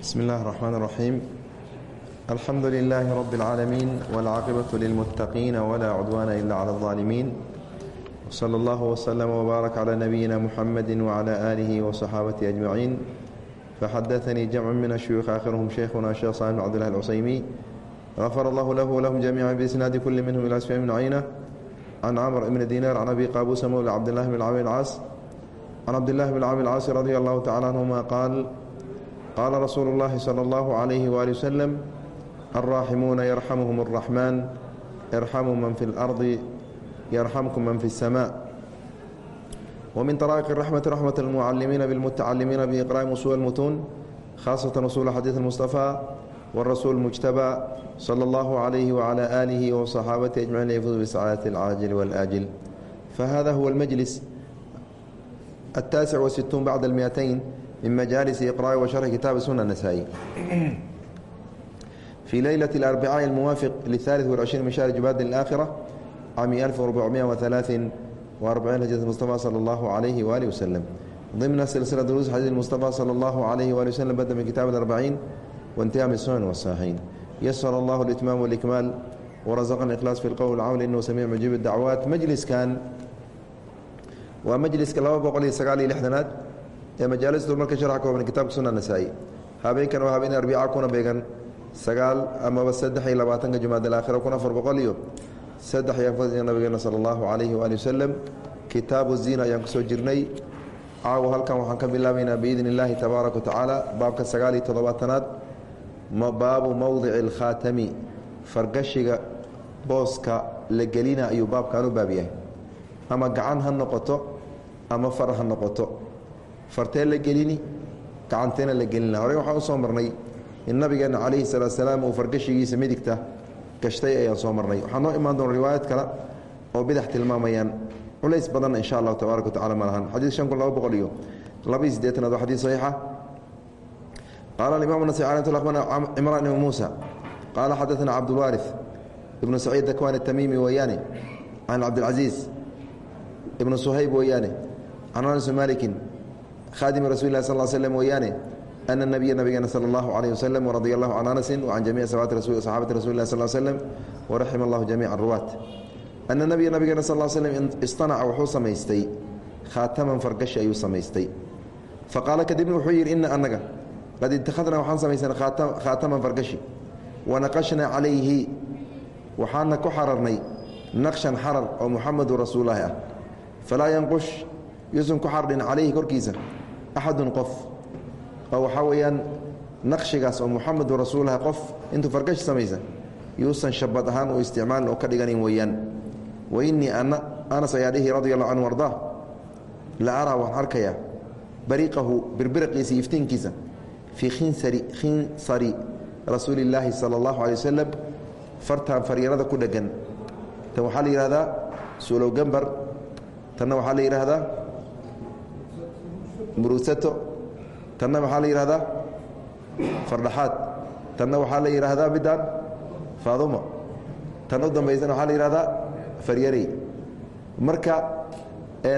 بسم الله الرحمن الرحيم الحمد لله رب العالمين والعاقبة للمتقين ولا عدوان إلا على الظالمين وصلى الله وسلم وبارك على نبينا محمد وعلى آله وصحابته أجمعين فحدثني جمع من الشيوخ آخرهم شيخنا الشيخ صالح عبد الله العصيمي غفر الله له ولهم جميعا بإسناد كل منهم إلى أسفه بن عينة عن عمر بن دينار عن أبي قابوس مولى عبد الله بن عامر العاص عن عبد الله بن عامر العاص رضي الله تعالى عنهما قال qaala rasuulu اllaahi salى اllahu عalayhi waali waslem alraaximuuna yarxamuhum اraxmaan irxamuu man fi اlardi yarxamkum man fi اsama wmin طaraa'iq raxmati raxmat اlmucalimiina bilmutacalimiina biiqraa'im usuul اlmutuun khaasatan usuula xadiid اlmustafaa wاrasuul mujtabaa salى اllahu عalayhi wacalaa aalihi waصaxaabatihi ajmaciin yafuz bisacaadati alcaajil wاlaajil fahada huwa اlmajlis attaasic wsituun bacda اlmiatayn التاسع والستون بعد المئتين من مجالس إقراء وشرح كتاب سنة النسائي في ليلة الأربعاء الموافق للثالث والعشرين من شهر جباد الآخرة عام 1443 هجرة المصطفى صلى الله عليه وآله وسلم ضمن سلسلة دروس حديث المصطفى صلى الله عليه وآله وسلم بدأ من كتاب الأربعين وانتهى من السنن والصحيحين يسر الله الإتمام والإكمال ورزقنا الإخلاص في القول والعمل إنه سميع مجيب الدعوات مجلس كان ومجلس كلام بقول يسقالي لحدنات ee majaalistu marka sharxa kooban kitaabka sunna nasaa'i. Habeenkan waa habeen arbica kuna beegan sagaal amaba saddex iyo labaatanka jumaad alaakhira kun afar iyo saddex iyo afar nabigeena sala allahu calayhi waali wasalam kitaabu ziina ayaan ku soo jirnay. Caawa halkan waxaan ka bilaabaynaa biidni illaahi tabaaraka wa baabka sagaal iyo toddobaatanaad baabu mowdici alkhaatami fargashiga booska la gelina ayuu baabkan u baab ama gacan ha noqoto ama far ha noqoto fartee la gelini gacanteena la gelina. Horey waxaan u marnay in nabigeena calayhi salaatu salaam uu fargashigiisa midigta gashtay ayaan soo marnay. Waxaa noo imaan doona riwaayad kale oo bidax tilmaamayaan. Culays badanna insha allahu tabaaraka wa tacala ma shan kun laba boqol iyo laba-iyo siddeetanaad waa xadiid saxiixa. Qaala alimaam nasai alayh akhbarna cimraan ibnu muusa. Qaala xadaثana cabdulwaarif ibnu saciid dakwaan atamiimi weeyaane can cabdilcaziiz ibnu suhayb weeyaane can anas malikin khadimi rasul lah sal slm weeyaane ana nabiya nabigeena sala allahu calayh waslem waradia allahu can anasin wacan jamici saxaabati rasuli lah sal slem waraxima allahu jamica ruwaat ana nabiya nabigeena sal slm istanaca wuxuu samaystay khaataman fargashi ayuu samaystay faqaala kadibna wuxuu yidhi ina anaga qad ittakhadnaa waxaan samaysanay khaataman fargashi wanaqashnaa calayhi waxaana ku xararnay naqshan xarar oo muxamadu rasuululaahi ah falaa yanqush yuusan ku xardhin calayhi korkiisa axadun qof oo waxaa weeyaan naqshigaas oo muxamedu rasuulaha qof intuu fargashi samaysa yuusan shabad ahaan u isticmaalin oo ka dhiganin weeyaan wa innii ana anas ayaa dhihi radi allahu canhu ardaa la araa waan arkayaa bariiqahu birbiriqiisa iftiinkiisa fii khinsari khinsari rasuuli illaahi sala allahu alay wasalam fartaan faryarada ku dheggan tan waxaa la yidhahdaa suulow gambar tanna waxaa la yidhaahdaa murusato. Tanna waxaa la yidhahdaa fardhaxaad tanna waxaa la yidhaahdaa midaan faadumo tan u dambaysana waxaa la yidhahdaa faryarey marka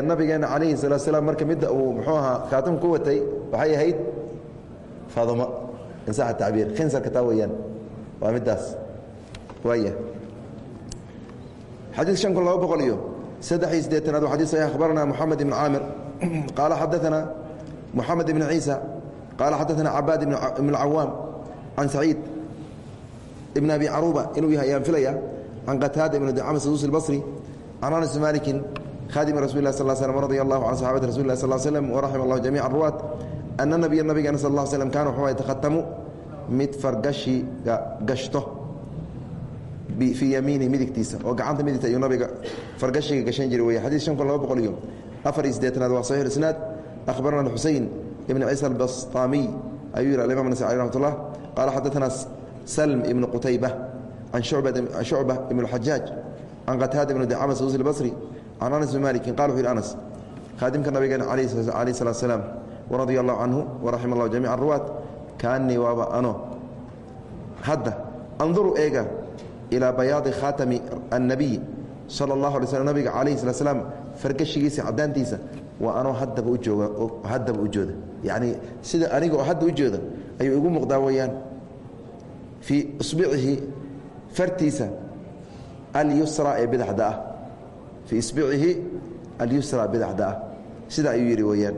nabigeena calayhi salatu slam marka midda uu muxuu ahaa khaatam ku watay waxay ahayd faadumo insaxa tacbiir khinsarka taa weeyaan. Waa middaas. Waaya xadiid shan kun laba boqol iyo saddex iyo siddeetanaad waa xadid saxiix akhbarana moxamed ibn caamir. Qaala xadaثana moxamed ibn ciisa qaala xadaثana cabaad ibn cawaam can saciid ibn abi caruba inuu yahay ayaan filaya can qataada ibn dacama saduusi اlbصri can anas malikin khadimi rasul lah sal slm radi allahu can saxaabati rasul lah sal slm waraxima allahu jamica ruwaat ana nabiya nabigeena sal ا slm kaana wuxuu yatakhatamu mid fargashiga gashto fii yamiini midigtiisa oo gacanta midigta ayuu nabiga fargashiga gashan jiray wey xadid shan kun laba boqol iyo afar iyo siddeetanaad waa saxiix isnaad akhbarana xusein ibn ciisa albasطamiy ayuu yihi alimam nasai alih raxmat ullah qaala xadaثana salm ibn qutayba can shucba ibn اxajaaj can qataada ibn dacama saduusi اlbصri can anas bn malikin qala wuxu yhi anas khaadimka nabigeena calayh salatu salaam waradia allahu canhu waraxima allahu jamica ruwaat kaanii waaba ano hadda anduru eega ilaa bayaadi khaatami annabiy sala allahu alay slm nabiga calayhi slat slaam fargashigiisa caddaantiisa waa anoo hadaba ujoog haddaba ujooda yani sida aniga oo hadda u jooda ayuu igu muuqdaa weyaan fii isbicihi fartiisa alyusra ee bidada ah. Fii isbicihi alyusra bidacda ah. Sida ayuu yidhi weyaan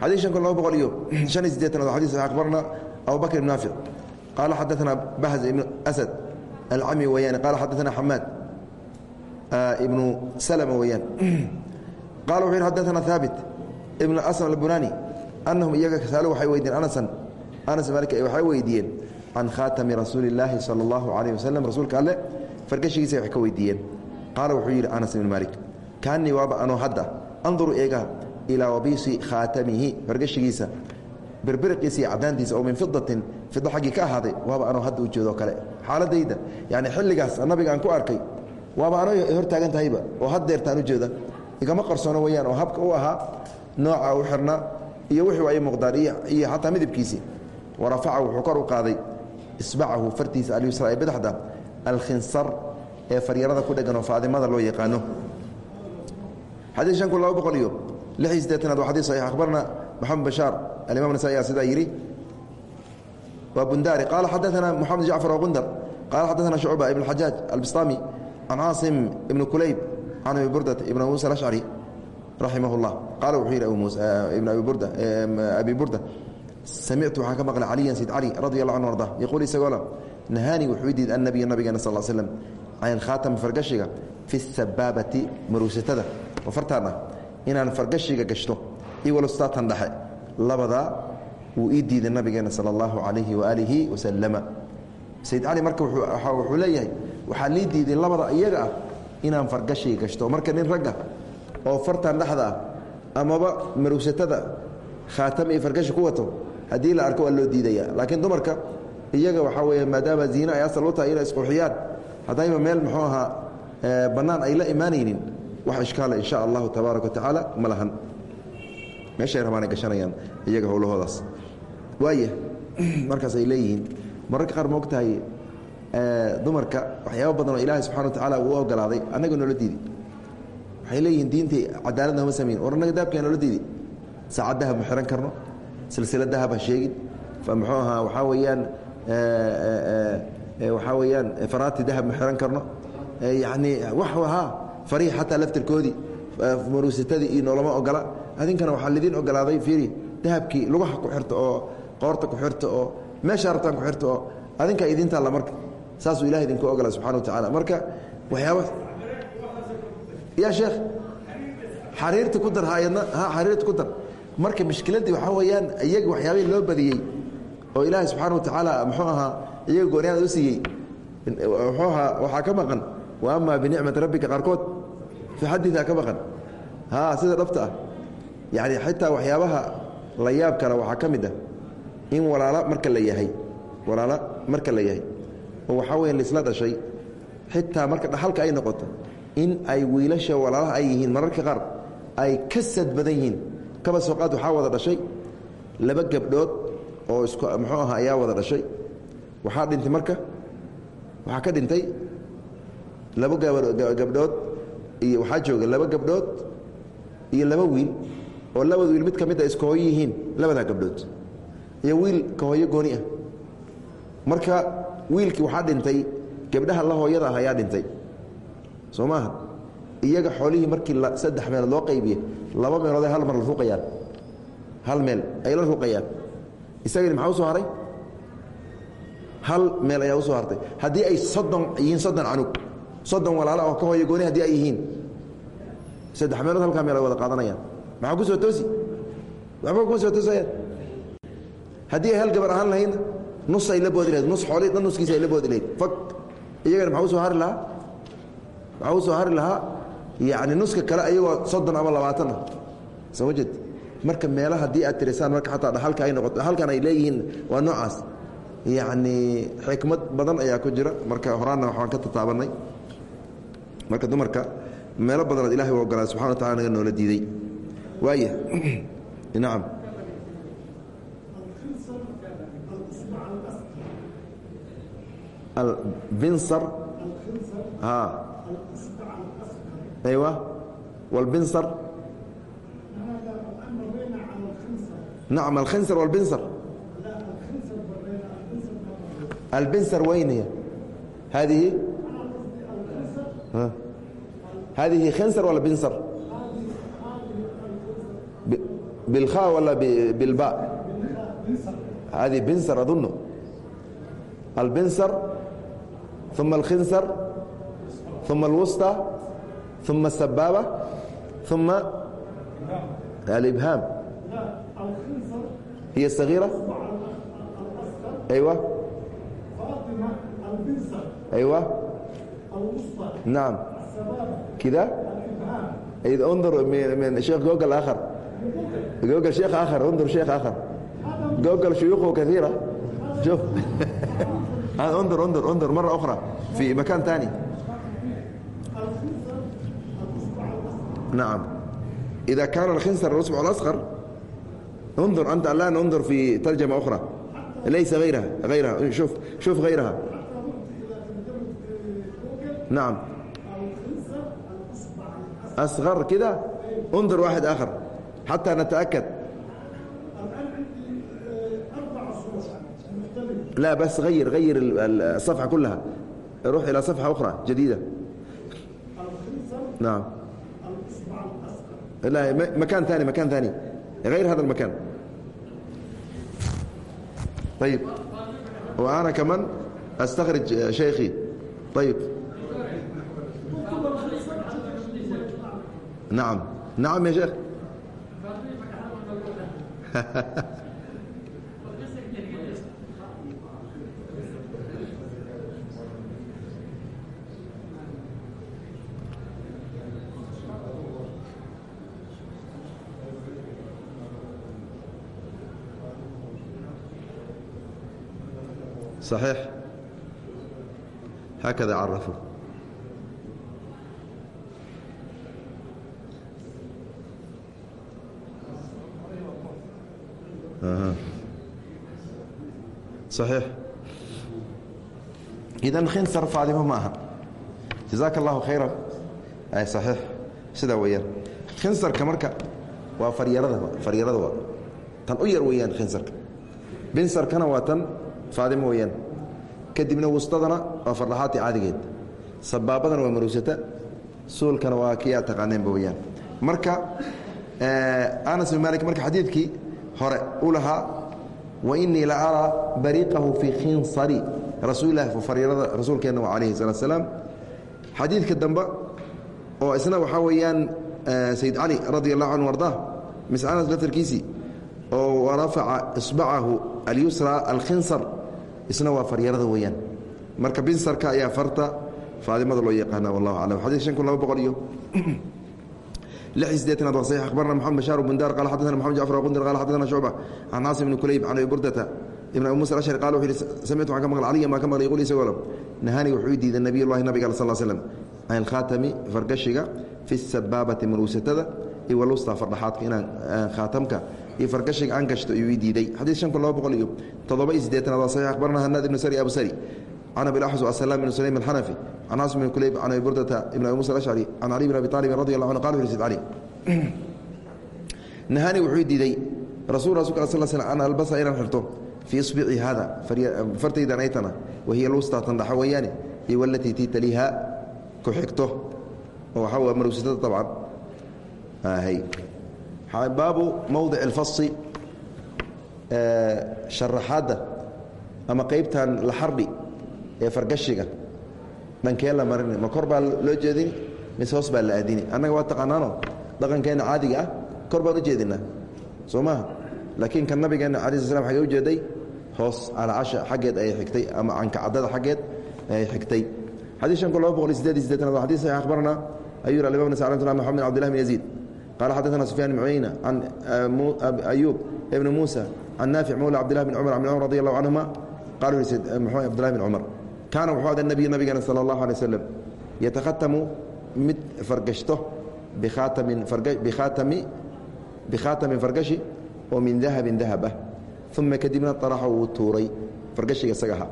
xadii an kun laba boqol iyo han iyo sideetanad xadis abarna abu bakr ibn naafic qaala xadaana bahz ibn asad alcami weyaan qaala xadaana xamaad ah, ibnu salma weyaan qala wuxu yidhi xaddaana haabit ibn albunani annahum iyaga kasaalu waxay weydiiyeen anasan anas malik ay waxay weydiiyeen can khaatami rasuuli illaahi sala allahu calayh wasalam rasuulka alle fargashigiisa wax ka weydiiyeen qaala wuxuu yidhi anas ibn malik kaanii waaba anoo hadda anduru eega ilaa wabiisi khaatamihi fargashigiisa birbiriqiisa iyo cadaantiisa oo min fidatin fido xaggii ka ahaaday waaba anoo hadda u jeedo kale xaaladayda yani xilligaas nabiga aan ku arkay waaba anoo hortaagan tahayba oo haddeertaan u jeeda igama qarsoono weyaan oo habka u ahaa nooca u xirnaa iyo wixii ay muuqdaan iyo xataa midabkiisii warafaca wuxuu kor u qaaday isbacahu fartiisa alyusra ee badaxda alkhinsar ee faryarada ku dhegan oo faadimada loo yaqaano. Xadii shan kun laba boqol iyo lix iyo sideetanaad waa xadii saxiix akhbarna maxamed bashaar alimam nasai ayaa sidaa yidhi waa bundari qaala xadaثana moxamed jacfar oo bundar qaala xadaثana shucba ibn xajaaj albistami can caasim ibn kulayb can abi burdat ibn musa alashcari raximah اllah qaala wuxuu yidhi ibn abi burda abi burda samictu waxaan ka maqlay caliyan sayd cali radi allah anhu arda yaquul isagoo la nahaani wuxuu diid annabiya nabigeena sal slm can ilkhaatami fargashiga fi sabaabati maruusatada oo fartaan ah inaan fargashiga gashto iyo walstaatan dhexe labadaa wuu ii diiday nabigeena sala allahu calayhi waaalihi wasalama sayd cali marka wuxuu leeyahay waxaa lii diiday labada iyaga ah inaan fargashiga gashto. Marka nin ragga oo fartan dhexda ah amaba maruusatada khaatam iyo fargashi ku wato haddii la arko waa loo diidaya. Laakiin dumarka iyaga waxaa weeye maadaama ziine ay asal u tahay inay isqurxiyaan haddayba meel muxuu ahaa bannaan ay la imaanaynin wax ishkaala insha allahu tabaaraka wa tacaala ma lahan. Meeshay rabaanay gashanayaan iyaga howlahoodaas. Waaya markaas ay leeyihiin mararka qaar moog tahay dumarka waxyaaba badan oo ilaahay subxana wa tacaala uu ogolaaday annaga noola diidi. Waxay leeyihiin diintii cadaalad nooma samayn war annaga dahabkaa noola diidi. Saacad dahab ma xihan karno silsilad dahab ha sheegin. Muxuu ahaa waxaa weeyaan waxaa weeyaan faraati dahab ma xihan karno. Yacni wax ahaa fariix xataa laftirkoodii maruusatadii iyo noolama ogola adinkana waxaa lidin ogolaaday fiiri dahabkii lugaha ku xirta oo qoorta ku xirta oo meesha rabtaan ku xirta oo adinkaa idin taalla marka saasuu ilahay idinku ogola subxana wa tacaala marka waxyaaba ya sheekh xariirta ku dar hayadna ha xariirta ku dar. Marka mushkiladdii waxaa weeyaan iyaga waxyaabihii loo badiyey oo ilaahay subxaana wa tacaala muxuu ahaa iyaga gooryaada u siiyey. Muxuu ahaa waxaa ka maqan wa amaa binicmati rabbika qaarkood fi xadiidaa ka maqan. Ha sida dhabta ah. Yacni xitaa waxyaabaha la yaab kale waxaa ka mid ah in walaalo marka la yahay. Walaalo marka la yahay oo waxaa weya laisla dhashay xitaa marka dhaxalka ay noqoto in ay wiilasha walaalaha ay yihiin mararka qaar ay ka sad badan yihiin. Kaba sooqaad waxaa wada dhashay laba gabdhood oo isku muxuu aha ayaa wada dhashay. Waxaa dhintay marka waxaa ka dhintay laba gabdhood iyo waxaa jooga laba gabdhood iyo laba wiil oo labada wiil mid ka mid a iska hooyo yihiin labadaa gabdhood. Iyo wiil ka hooyo gooni ah. Marka wiilkii waxaa dhintay gabdhaha la hooyada ah ayaa dhintay. Soo maaha iyaga xoolihii markii saddex meelood loo qaybiye laba meelood hal mar la ruuqayaan. Hal meel ay la ruuqayaan. Isagani maxaa u soo haray hal meel ayaa u soo hartay. Haddii ay soddon yihiin soddon canug soddon walaalo oo ka hooyo gooni haddii ay yihiin saddex meelood halkaa meel ay wada qaadanayaan. Maxaa ku soo toosi? Waxba kuma soo toosayaan. Haddii ay hal gabar ahaan lahaydna nus ay la boodi lahayd nus xoolii dhan nuskiisa ay la boodi lahayd. Fag iyagana maxaa u soo hari lahaa? Waxaa u soo hari lahaa? Yacni nuska kale ayagoo soddon ama labaatan. Ah soo ma jeed marka meela haddii aad tirisaan marka xataa dhaxalka ay noqoto dhaxalkan ay leeyihiin waa noocaas. Yacni xikmad badan ayaa ku jira. Marka horaanna waxaan ka tataabanay marka dumarka meelo badanood ilahay u ogolaa subxana wa tacala naga noola diiday. Waaya nacam albinsar aywa walbinsar nacam alkhinsar walbinsar albinsar weynaya haadihi haadihi khinsar wala binsar bilkha wala bilba hadihi binsar adunno albinsar ثم الkhinسر ثم الوسطى ثم السبابة ثم الإبهام هي الصغيرة أيوة أيوة نعم كده انظر من شيخ جوجل آخر جوجل شيخ آخر انظر شيخ آخر جوجل شيوخه كثيرة شوف انظر انظر انظر مرة أخرى في مكان ثاني نعم إذا كان الخنصر الأصبع الأصغر انظر أنت الآن انظر في ترجمة أخرى ليس غيرها غيرها شوف شوف غيرها نعم أصغر كده انظر واحد آخر حتى نتأكد لا بس غير غير الصفحة كلها روح إلى صفحة أخرى جديدة نعم لا مكان ثاني مكان ثاني غير هذا المكان طيب وأنا كمان أستخرج شيخي طيب نعم نعم يا شيخ صحيح هكذا عرفوا آه. صحيح إذا خنصر فاطمة maaha جزاك الله خيرا أي صحيح sida weeyaan khinsarka marka waa faryarada faryarada waa tan u yar weeyaan khinsarka binsarkana waa tan faadimo weeyaan kadibna wustadana waa fardhaxaati caadigeed sabaabadana waa marugsata suulkana waa kii aad taqaaneenba weyaan marka anas bin malik marka xadiidkii hore u lahaa wainii la araa bariiqahu fii khinsari rasuulilah faryarada rasuulkeenna wa alayhi salatu salaam xadiidka dambe oo isna waxaa weeyaan sayid cali radi allahu canhu ardaa mis anas laftarkiisii oo rafaca isbacahu alyusra alkhinsar isna waa faryarada weeyaan. Marka binsarka ayaa farta faadimada loo yaqaana wallahu aclam. Xadid shan kun laba boqol iyo khaatamka iyo fargashiga aan gashto iyuu ii diiday. Xadiid shan kun laba boqol iyo toddoba iyo siddeetanaad waa saxiix. Akhbarna hanaad ibnu sari abu sari. Can abi laxwas asalaam ibn sulaym alxanafi can caasim ibn kulayb can abi burdata ibn abi musa alashcari can cali bin abi aalibin radi allah anhu qala sid cali nahani wuxuu diiday rasul rasulka sal sl an albasa inaan xirto fii isbici hada fartaydan aytana wahiya lwusta tan dhaxa weeyaane iyo walatii tii taliha ku xigto. Oo waxaa marugsatada dabcan hay baabu mowdic alfasi sharaxaadda ama qeybtan la xardhi ee fargashiga dhankee la marini ma kor baa loo jeedini mise hoos baa la aadini? Annaga waa taqaanaano dhaqankeenna caadiga ah kor baan u jeedinaa. Soo maaha laakiin kan nabigeenna ala sl xagee ujeeday hoos calacasha xaggeed ayay xigtay ama cankacadada xaggeed ayay xigtay. Xadiis shan kun laba boqol iyo sideed iyo sideetan waa xadis saxiix akhbarna ayuu yiri alimam nasai raxmat maxamed bin abdillah bin yaziid qaala xadaثana sufyan bn cuyayna can ayuub ibni muusa can naafic mawla cabdilah bin cumar bn cumar radi allahu canhuma qala u yiri abdillahi bin cumar kaana wuxuu ada nabiy nabigeena sala allahu alay waslem yatakhatamu mid fargashto bikhaatamin bikhaatami bikhaatamin fargashi oo min dahabin dahab ah uma kadibna araxa wuu tuuray fargashiga isaga ahaa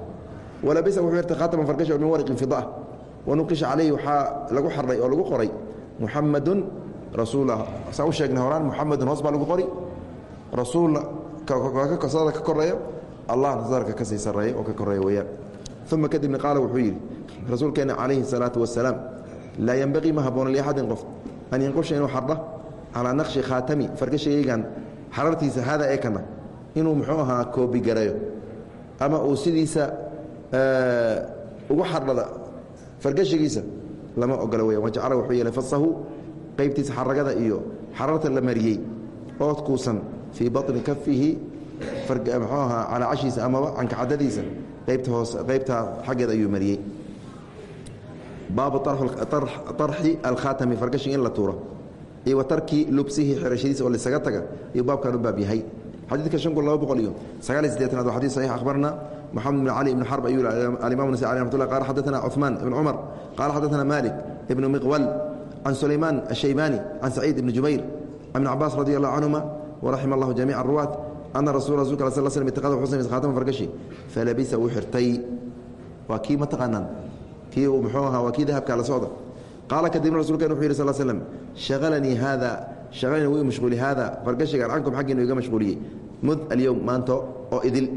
walabisa wuxuu hirtay khaataman fargashi oo min warqin fida wanuqisha calayhi waxaa lagu xardhay oo lagu qoray muxamadun sheegnay horaan muxamedun hoos baa lagu qori. Rasuul sadada ka koreeyo allahna sadarka ka sii sarreeya oo ka koreeya weeyaan uma kadibna qaala wuxuu yidhi rasuulkeenna calayhi الsalaatu wasalaam laa yenbaqii ma habboona liaxadin qof an yanqusha inuu xardha calaa naqshi khaatami fargashigaygan xarartiisa haada ee kana inuu muxuu ahaa koobigareeyo ama uu sidiisa ugu xardhada fargashigiisa lama ogola weya wajacala wuxuu yeelay fasahu qaybtiisa xaragada iyo xararta la mariyey ood kuusan fii baطni kafihi muxuu ahaa calaa cashiisa amaba cankacadadiisa qaybta hoose qaybtaa xaggeed ayuu mariyey baabu arxi alkhaatami fargashi in la tuuro iyo wa tarki lubsihi xirashadiisa oo lisaga taga iyo baabkan u baab yahay xadiidka shan kun laba boqol iyo sagaal iyo sideetanaad waa xadis saxiix akhbarna moxamed bn cali ibn xarb ayuu alimam nasai alih raxmat llah qala xadaثana cuثmaan ibn cumar qala xadaثana malik ibnu miqwal can sulaymaan ashaybani can saciid ibni jubayr can ibn cabaas radi allah canhuma waraxima allahu jamiica aruwaat ana rasul rasulka al sl sl itaqada wuxuu samaysa khaatama fargashi falabisa wuu xirtay waa kii mataqaanaan kii uu muxuu ahaa waa kii dahabka la socda qaala kadibna rasuulkeen wuxuu yidhi sal slam shaqalanii haada shaqalanii wuu mashquuli haada fargashigaan cankum xaggiinu iga mashquuliyey mud alyowm maanto oo idil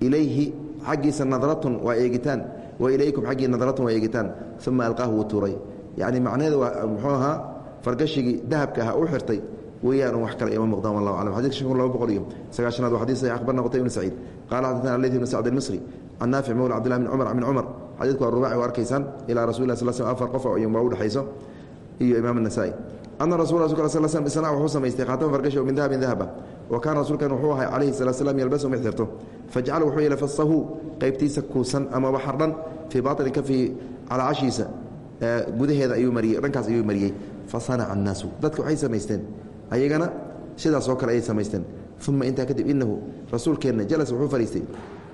ilayhi xaggiisa nadratun waa eegitaan wa ilaykum xaggii nadratun waa eegitaan uma alqaahu wuu tuuray yacni macnaheedu waa muxuu ahaa fargashigii dahabka ahaa uu xirtay weyaan wax kale ima muqdaan wallah aclam xadidka shan kun laba boqol iyo sagaashanaad waa xadis saxiix akhbarna qutayb ibn saciid. Qaala xaddatana aleyth ibn sacd almisri can naafic mawla cabdillahi bn cumar min cumar xadiidku waa rubaci waa arkaysaan ilaa rasul lah sl slm afar qof oo iyunbaa udhexayso iyo imaam anasaa'i ana rasul rasulka sl slm isnaa wuxuu samaystay khaatama fargashi oo min dahabin dahaba. Wa kaana rasuulkan wuxuu ahay calayhi salatu slam yalbasu mid xirto. Fajacala wuxuu yeelay fasahu qaybtiisa kuusan amaba xardhan fii baطini kafihi calaa cashiisa gudaheeda ayuu mariyey dhankaas ayuu mariyey. Fasanaca annaasu. Dadka waxay samaysteen. Ayagana sidaasoo kale ayay samaysteen. Uma intaa kadib inahu rasuulkeenna jalas wuxuu fadhiistay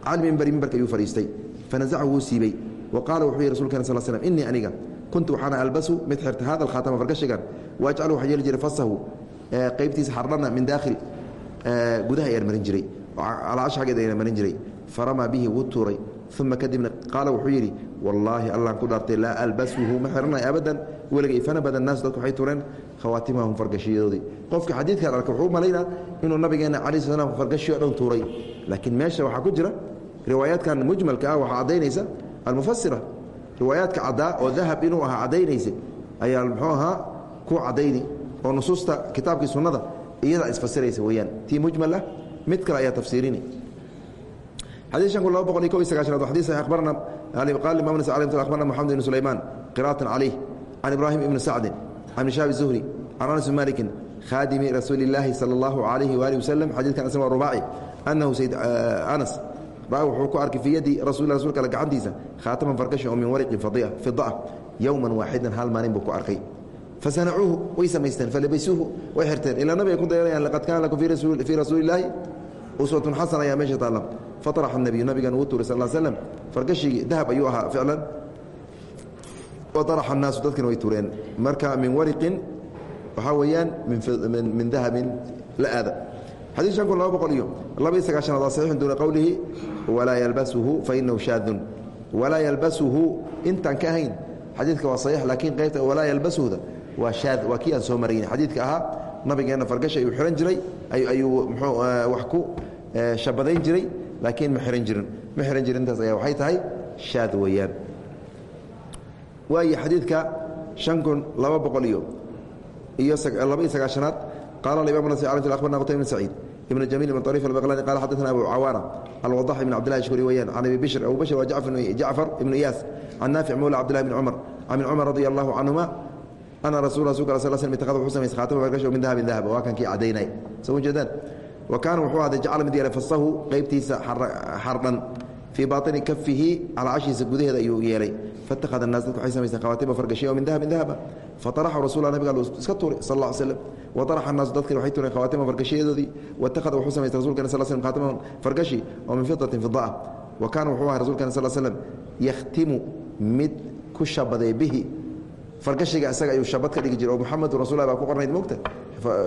cali mimbari mimbarka ayuu fadhiistay fanazacahu wuu siibey wa qaala wuxuu yihi rsulkeen sal slm innii aniga kuntu waxaana albasu mid xirta hada alkhaatama fargashigan. Waajcalu waxaa yeeli jiray fasahu qaybtiisa xardhana min daakhil gudaha ayaan marin jiray. Calaash xaggeed ayaan marin jiray. Faramaa bihi wuu tuuray uma kadibna qaala wuxuu yidhi wallaahi allaan ku dhaartay laa albasuhu ma xiranayo abadan weligay fana badan naas dadku waxay tuureen khawaatimahum fargashiyadoodii qofka xadiidkan arka wuxuu u inuu nabigeena calayi sl slam fargashiyo dhan tuuray laakiin meesha waxaa ku jira riwaayaadkan mujmalka ah waxaa caddaynaysa almufasira riwaayaadka caddaa oo dahab inuu ahaa caddaynaysa ayaa muxuu ahaa ku caddayni oo nusuusta kitaabkii sunnada iyadaa isfasiraysa weeyaan tii mujmal ah mid kale ayaa tafsiirini xadيث شن kun laba boqol iyo ko iyo sagaشhanaad wa xadيث أخbarna qال imam نس عليه أخbarna محamed بن سulayman قراءة عليه عن إبراهيم بن سعد عن شhاب الزهري عن أنس بن مالك khاadimi رasuuل اللahi صلى الله عليه وaله وسلم xadيثkan isna waa rubaaci أنhu سيد أنس ra wuxuu ku arkay fii yadi rasul rasulka alle gacantiisa khaataman farkashi oo min wariqin fida'a yowman waaxidan hal maalin buu ku arkay fasanacuuhu way samaysteen falabisuuhu way xirteen ilaa nabiga ku dayanayaan laqad kaana lakum fii rasuuli illaahi uswatun xasan ayaa meesha taalla faطaraxa الnabiyu nabigan uu tuuray sal slm fargashigii dahab ayuu ahaa ficlan waطaraxa الnaasu dadkina way tuureen marka min wariqin waxaa weeyaan min dahabin la aada xadيث شhan kun laba boqol iyo laba iyo sagaشhanaad waa صaxiixun duuna qowlihi walaa yalbasuhu fainahu shaadun walaa yalbasuhu intaan ka ahayn xadiidka waa صaxiix laakiin qaybta walaa yalbasuhda waa shaad waa kii aan soo marayn xadiidka ahaa nabigeena fargasha ayuu iran jiray ayuu ah, wa ku eh, habadayn jiray laakiin ma iran jirin. Ma iran jirintaas ayaa waxay tahay shaad weeyaan. Waayo xadiidka an kun laba boqol iyo iyo laba iyo sagaashanaad qaala aimam nas barna qtay bn saciid ibn jamiil ibn ariif albaqlani qala xadana abu cawaana alwadax ibn cabdillahi ashkuri weyaan can abi bishr abu bishr waa jacfar ibnu iyaas can naafic mawla cabdillahi bn cumar can ibn cumar radi allahu canhuma عنهuma أna rasul rasulk a sl sl اتkhذ wuxuu samaysay khaatama fargasho min dahabin dahab waa kan kii cadaynay soo jeedaan wa kaana wuxuu ahday jacala mid yeelay fasahu qaybtiisa xardhan fii baطini kafihi calaa cashiisa gudaheeda ayuu yeelay faاtakhada الnaas dadku waxay samaysteen khawaatima fargashiya oo min dahabin dahaba faطaraxa rasul nabiga al iska tuuray sal اله علي slam waطaraxa الnaasu dadkina waxay tuureen khawaatima fargashiyadoodii watakhada wuxuu samaystay rasulkana sl slm khaatama fargashi oo min fidatin fida'a wa kaana wuxuu ahay rasulkana sl slm yakhtimu mid ku shabaday bihi fargashiga isaga ayuu shabad ka dhigi jiray. Oo muxamedu rasulah baa ku qornayd mogta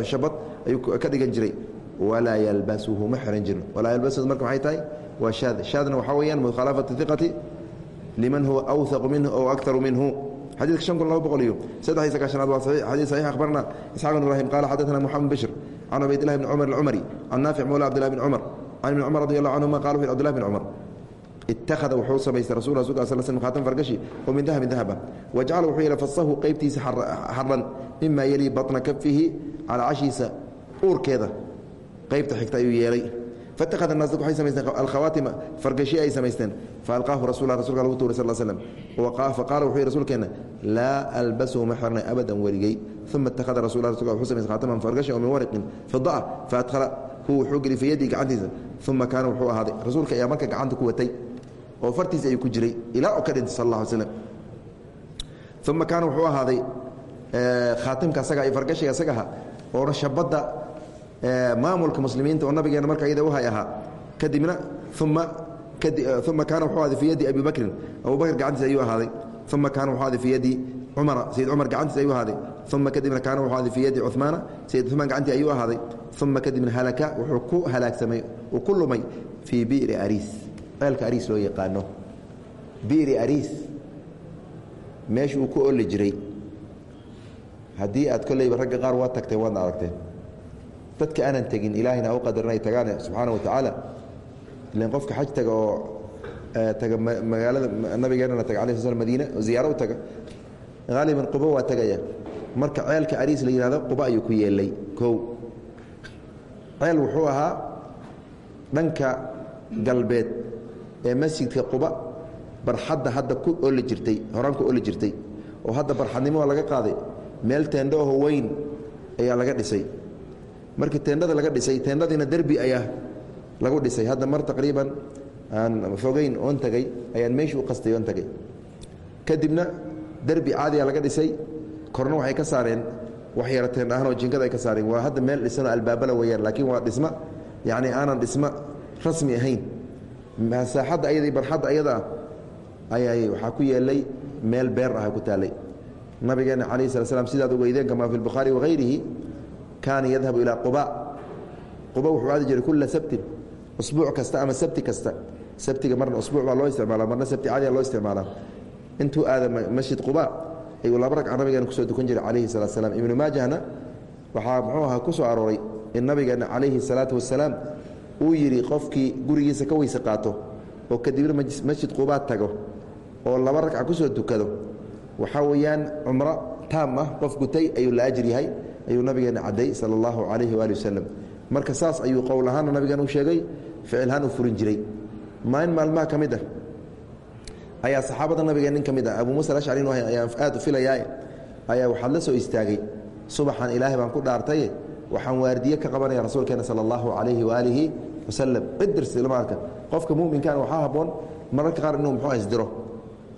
shabad ayuu ka dhigan jiray. Walaa yalbasuhu ma xihan jirin. Walaa yalbasuhu marka maxay tahay? Waa shaad. Shaadna waxaa weeyaan mukhaalafatu iqati liman huwa awhaqu minhu ow aktaru minhu. Xadiidka shan kun laba boqol iyo saddex iyo sagaashanaad waa xadiid saxiix akhbarna. Isxaaq bn ibrahim qaala xadaثana moxamed bishr can cubaydillahi bni cumar alcumari can naafic mawla abdillahi bni cumar can ibni cumar radi allahu canhuma qala wuxu abdillahi bni cumar ittakhada wuxuu samaystay rasul rasulka sal sl khaatan fargashi oo min dahabin dahaba wajacala wuxuu yeelay fasahu qaybtiisa xarran mima yelii batna kafihi calaa cashiisa uurkeeda qaybta xigta ayuu yeelay fatakada naas waxay samaysteen alkhawaatima fargashi ay samaysteen faalqaahu rasul rasulka lagu tuuray sal slm faqala wuxuu yihi rasuulkeenna laa albasuhu ma xirnay abadan weligey uma ittakhada rasul rasulka wuxuu samaystay khaataman fargashi oo min wariqin fidaa faadkhala huwa wuxuu geli fi yadii gacantiisa uma kaana wuxuu ahaaday rasuulka ayaa marka gacanta ku watay oo fartiisa ayuu ku jiray ilaa oo ka dhintay sal alla alay slam uma kaana wuxuu ahaaday khaatimka asaga iyo fargashiga asaga aha oona shabadda maamulka muslimiinta oo nabigeena marka iyada uhay ahaa. Kadibna uma uma kaana wuxuu ahaaday fii yaddi abi bakrin abu bakr gacantiisa ayuu ahaaday. Uma kaana wuxuu ahaaday fii yaddi cumara sayid cumar gacantiisa ayuu ahaaday. Uma kadibna kaana wuxuu ahaaday fii yaddi cumaana sayid cumaan gacantii ayuu ahaaday. Uma kadibna halaka wuxuu ku halaagsamay uu ku lumay fii bi'ri ariis ceelka ariis loo yaqaano. Bi'ri ariis meesha uu ku oli jiray. Haddii aad kolleyba ragga qaar waa tagteen waadna aragteen. Dadka aanan tegin ilaahayna u qadarin ay tagaane subxaana wa tacaala ilan qofka xaj taga oo taga magaalada nabigeenana taga alai sl madiine oo ziyaaro u taga haaliban qubo waa tegaya marka ceelka ariis la yihahdo qubo ayuu ku yeelay kow. Ceel wuxuu ahaa dhanka galbeed ee masjidka quba barxadda hadda ku oli jirtay horaan ku oli jirtay oo hadda barxadnimo laga qaaday meel teendho aho weyn ayaa laga dhisay. Markii teendhada laga dhisay teendhadiina derbi ayaa lagu dhisay. Hadda mar taqriiban aan fogeyn oon tagay ayaan meeshu u qastay oon tagay. Kadibna derbi caadiya laga dhisay. Korna waxay ka saareen wax yara teendha ahanoo jinkada ay ka saareen. Waa hadda meel dhisanoo albaabala weyaan laakiin waa dhismo yacni aanan dhismo rasmi ahayn saaxadda ayada barxadda ayada ayay waxaa ku yeelay meel beer ah ku taalay nabigeena calayh sala slam sidaad ogeydeen kamaa fi lbukhaari wahayrihi kaana yadhabu ilaa quba. Quba wuxuu aadi jiray kulla sabtin usbuuc kasta ama sabti kasta. Sabtiga marna usbuuc baa loo isticmaala marna sabti caadiya loo isticmaalaa. Intuu aada masjid quba ayuu laba ragca nabigeena ku soo dukan jiray calayhi salatu slam ibnu maajahna waxaa muxuu ahaa ku arooray in nabigeena calayhi salaatu wasalaam uu yidhi qofkii gurigiisa ka weyse qaato oo kadibna masjid qubaad tago oo laba ragca ku soo tukado waxaa weeyaan cumro taam ah qof gutay ayuu la ajir yahay ayuu nabigeena cadday sala allahu calayhi waali wasalam marka saas ayuu qowl ahaana nabigeena u sheegay ficilhaan u furin jiray. Maalin maalmaha ka mid ah ayaa saxaabada nabigeen nin ka mid ah abuu muusa alashcari inu aad u filayaa ayaa waxaad la soo istaagay subaxan ilaahay baan ku dhaartaye waxaan waardiye ka qabanaya rasuulkeena sala allahu calayhi waaalihi wasalam cidirsilmaarka qofka muminkan waxaa haboon mararka qaar inuu muxuu isdiro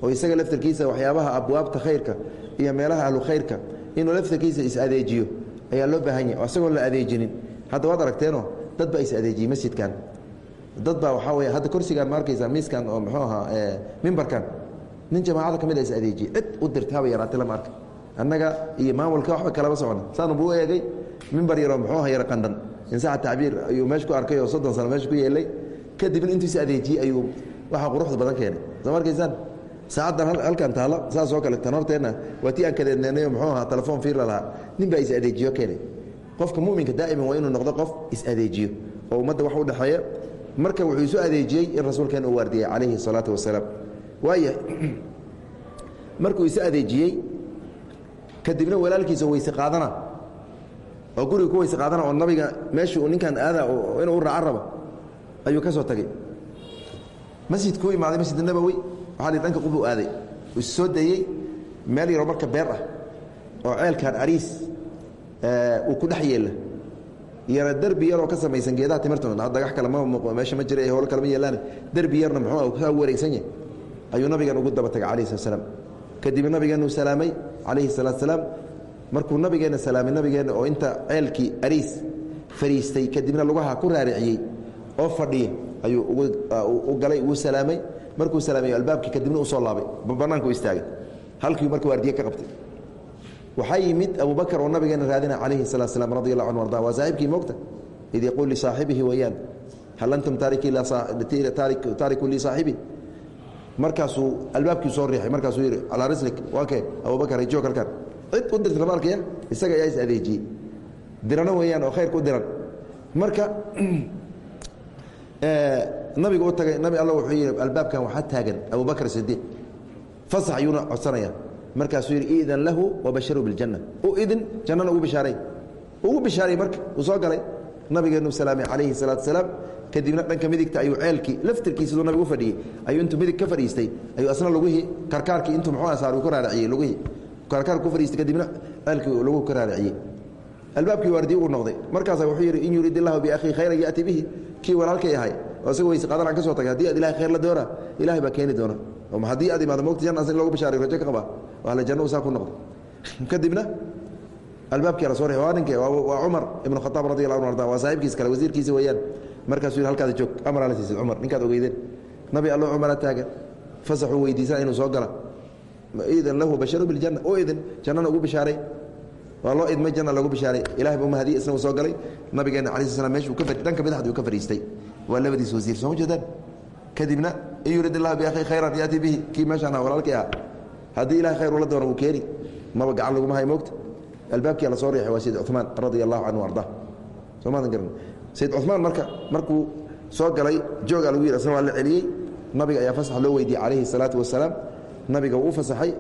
oo isaga laftarkiisa waxyaabaha abwaabta khayrka iyo meelaha ahlu khayrka inuu laftarkiisa is-adeejiyo ayaa loo baahan yahy oo isagoon la adeejinin. Hadda waad aragteenoo dad baa is-adeejiyey masjidkan dad baa waxaa wey hadda kursigaan ma arkaysa miiskan oo muxuu ahaa mimbarkan nin jamaacada ka mid a is-adeejiyey cid u dirtay haba yaraate lama arka. Annaga iyo maamulka waxba kalama socona. Saanubuu eegay mimbar yaroo muxuu aha yaro qandhan insaxa tacbiir ayuu meesha ku arkay oo soddon sano meesha ku yeelay. Kadibna intuu is adeejiyey ayuu waxaa quruxda badan keenay. Soo markaysaan saacaddan halkan taalo saas oo kale tan horteenna waa tii aan kadeedneenayo muxuu ahaa telefoon fiirla lahaa. Nin baa is adeejiyo keenay. Qofka muminka daa'iman waa inuu noqdo qof is adeejiyo. Oo ummadda wax u dhexeeya marka wuxuu isu adeejiyey in rasuulkeena uu waardiyey calayhi salaatu wasalaam waaya markuu isu adeejiyey kadibna walaalkiisa weyse qaadana oo guriga ku weyse qaadana oo nabiga meesha uu ninkan aada inuu u raaco rabo ayuu ka soo tagay. Masjidkuu imaaday masjid nabowi waxaa li dhanka qubuu aaday. Uu soo dayey meel yaroo marka beer ah oo ceelkan ariis uu ku dhex yeela iyana derbi yaroo ka samaysan geedaha timirtuna dagax kale ma muuqo meesha ma jira howlo kale ma yeelaane derbi yarna muxuu saa wareegsan yahay. Ayuu nabigan ugu daba tagay calayhi salat slam kadibna nabigeennu salaamay calayhi salaatu salaam markuu nabigeenna salaamay nabigeenna oo inta ceelkii ariis fariistay kadibna lugaha ku raariciyey oo fadhiya ayuu u galay uu salaamay. Markuu salaamay albaabkii kadibna u soo laabay. Bannaanka u istaagay. Halkii marka waardiye ka qabtay. Waxaa yimid abubakr oo nabigeena raadina calayhi salaat slam radi allah anu arda waa saaxibkii moogta? Id yaquul lisaaxibihi weyaan hal antum taariku lisaaxibi markaasuu albaabkii soo riixay. Markaasuu yidhi calaa rislik. Waa kee? Abubakar joog halkan cid u dirta lama arkaya isaga ayaa is adeejiyey dirano weeyaan oo khayrka u diran. Marka nabiga u tagay nabi alla wuxuu yidhi albaabkan waxaa taagan abubakr sidiiq fasax ayuuna codsanaya. Markaasuu yidhi idan lahu wabasharu biاljanna u idin jannana ugu bishaaray. Ugu bishaaray marka uu soo galay nabigeenu salaamay calayhi salaatu salaam. Kadibna dhanka midigta ayuu ceelkii laftirkiisa siduu nabigu u fadhiyey. Ayuu intuu midig ka fadhiistay ayuu asna lugihii karkaarkii intuu muxuu asaar uu ku raaraciyey lugihii karkaarka ku fadhiistay kadibna ceelkii laguhu ka raaraciyey albaabkii waardiye uu noqday. Markaasa wuxuu yidhi in yurid illahu biakhii khayran yati bihi. Kii walaalkay ahay oo isaga weyse qaadan aan ka soo tagay haddii aad ilahay khayr la doona ilahay baa keeni doona oo haddii aad imaado mogta janna in logu bishaaray rajo ka qaba oo ahla janna saa ku noqdo. Kadibna albaabkii la soo reey waa ninkee waa cumar ibnu khataab radi allah anu arda waa saaxiibkiis kale wasiirkiisa weeyaan. Markaasuu yidhi halkaada joog amar ala siisid cumar ninkaad ogeydeen. Nabi allo cumara taagan fasaxuu weydiisan inuu soo gala idan lahu basharu biljanna u idin jannana ugu bishaaray. Waa loo idmay janna lagu bishaaray. Ilahay ba umahadiye isna uu soo galay. Nabigeena alai sl mesh dhanka madaxda uu ka fadhiistay. Waa labadiis wasiir sooma jeedaan kadibna in yurid illahu biakhi khayran yaati bihi. Kii meeshaan ah walaalkii ah. Haddii ilahay khayr ula doono uu keeni. Maba gacan laguma hay moogta albaabkia la soo riixay waa sayd cumaan radia allahu canhu arda soomaadan garan. Sayd cumaan marka markuu soo galay joogaa lagu yidhi asna waa la celiyey. Nabiga ayaa fasax loo weydiiyey calayhi salaatu wasalaam nabiga wuu u fasaxay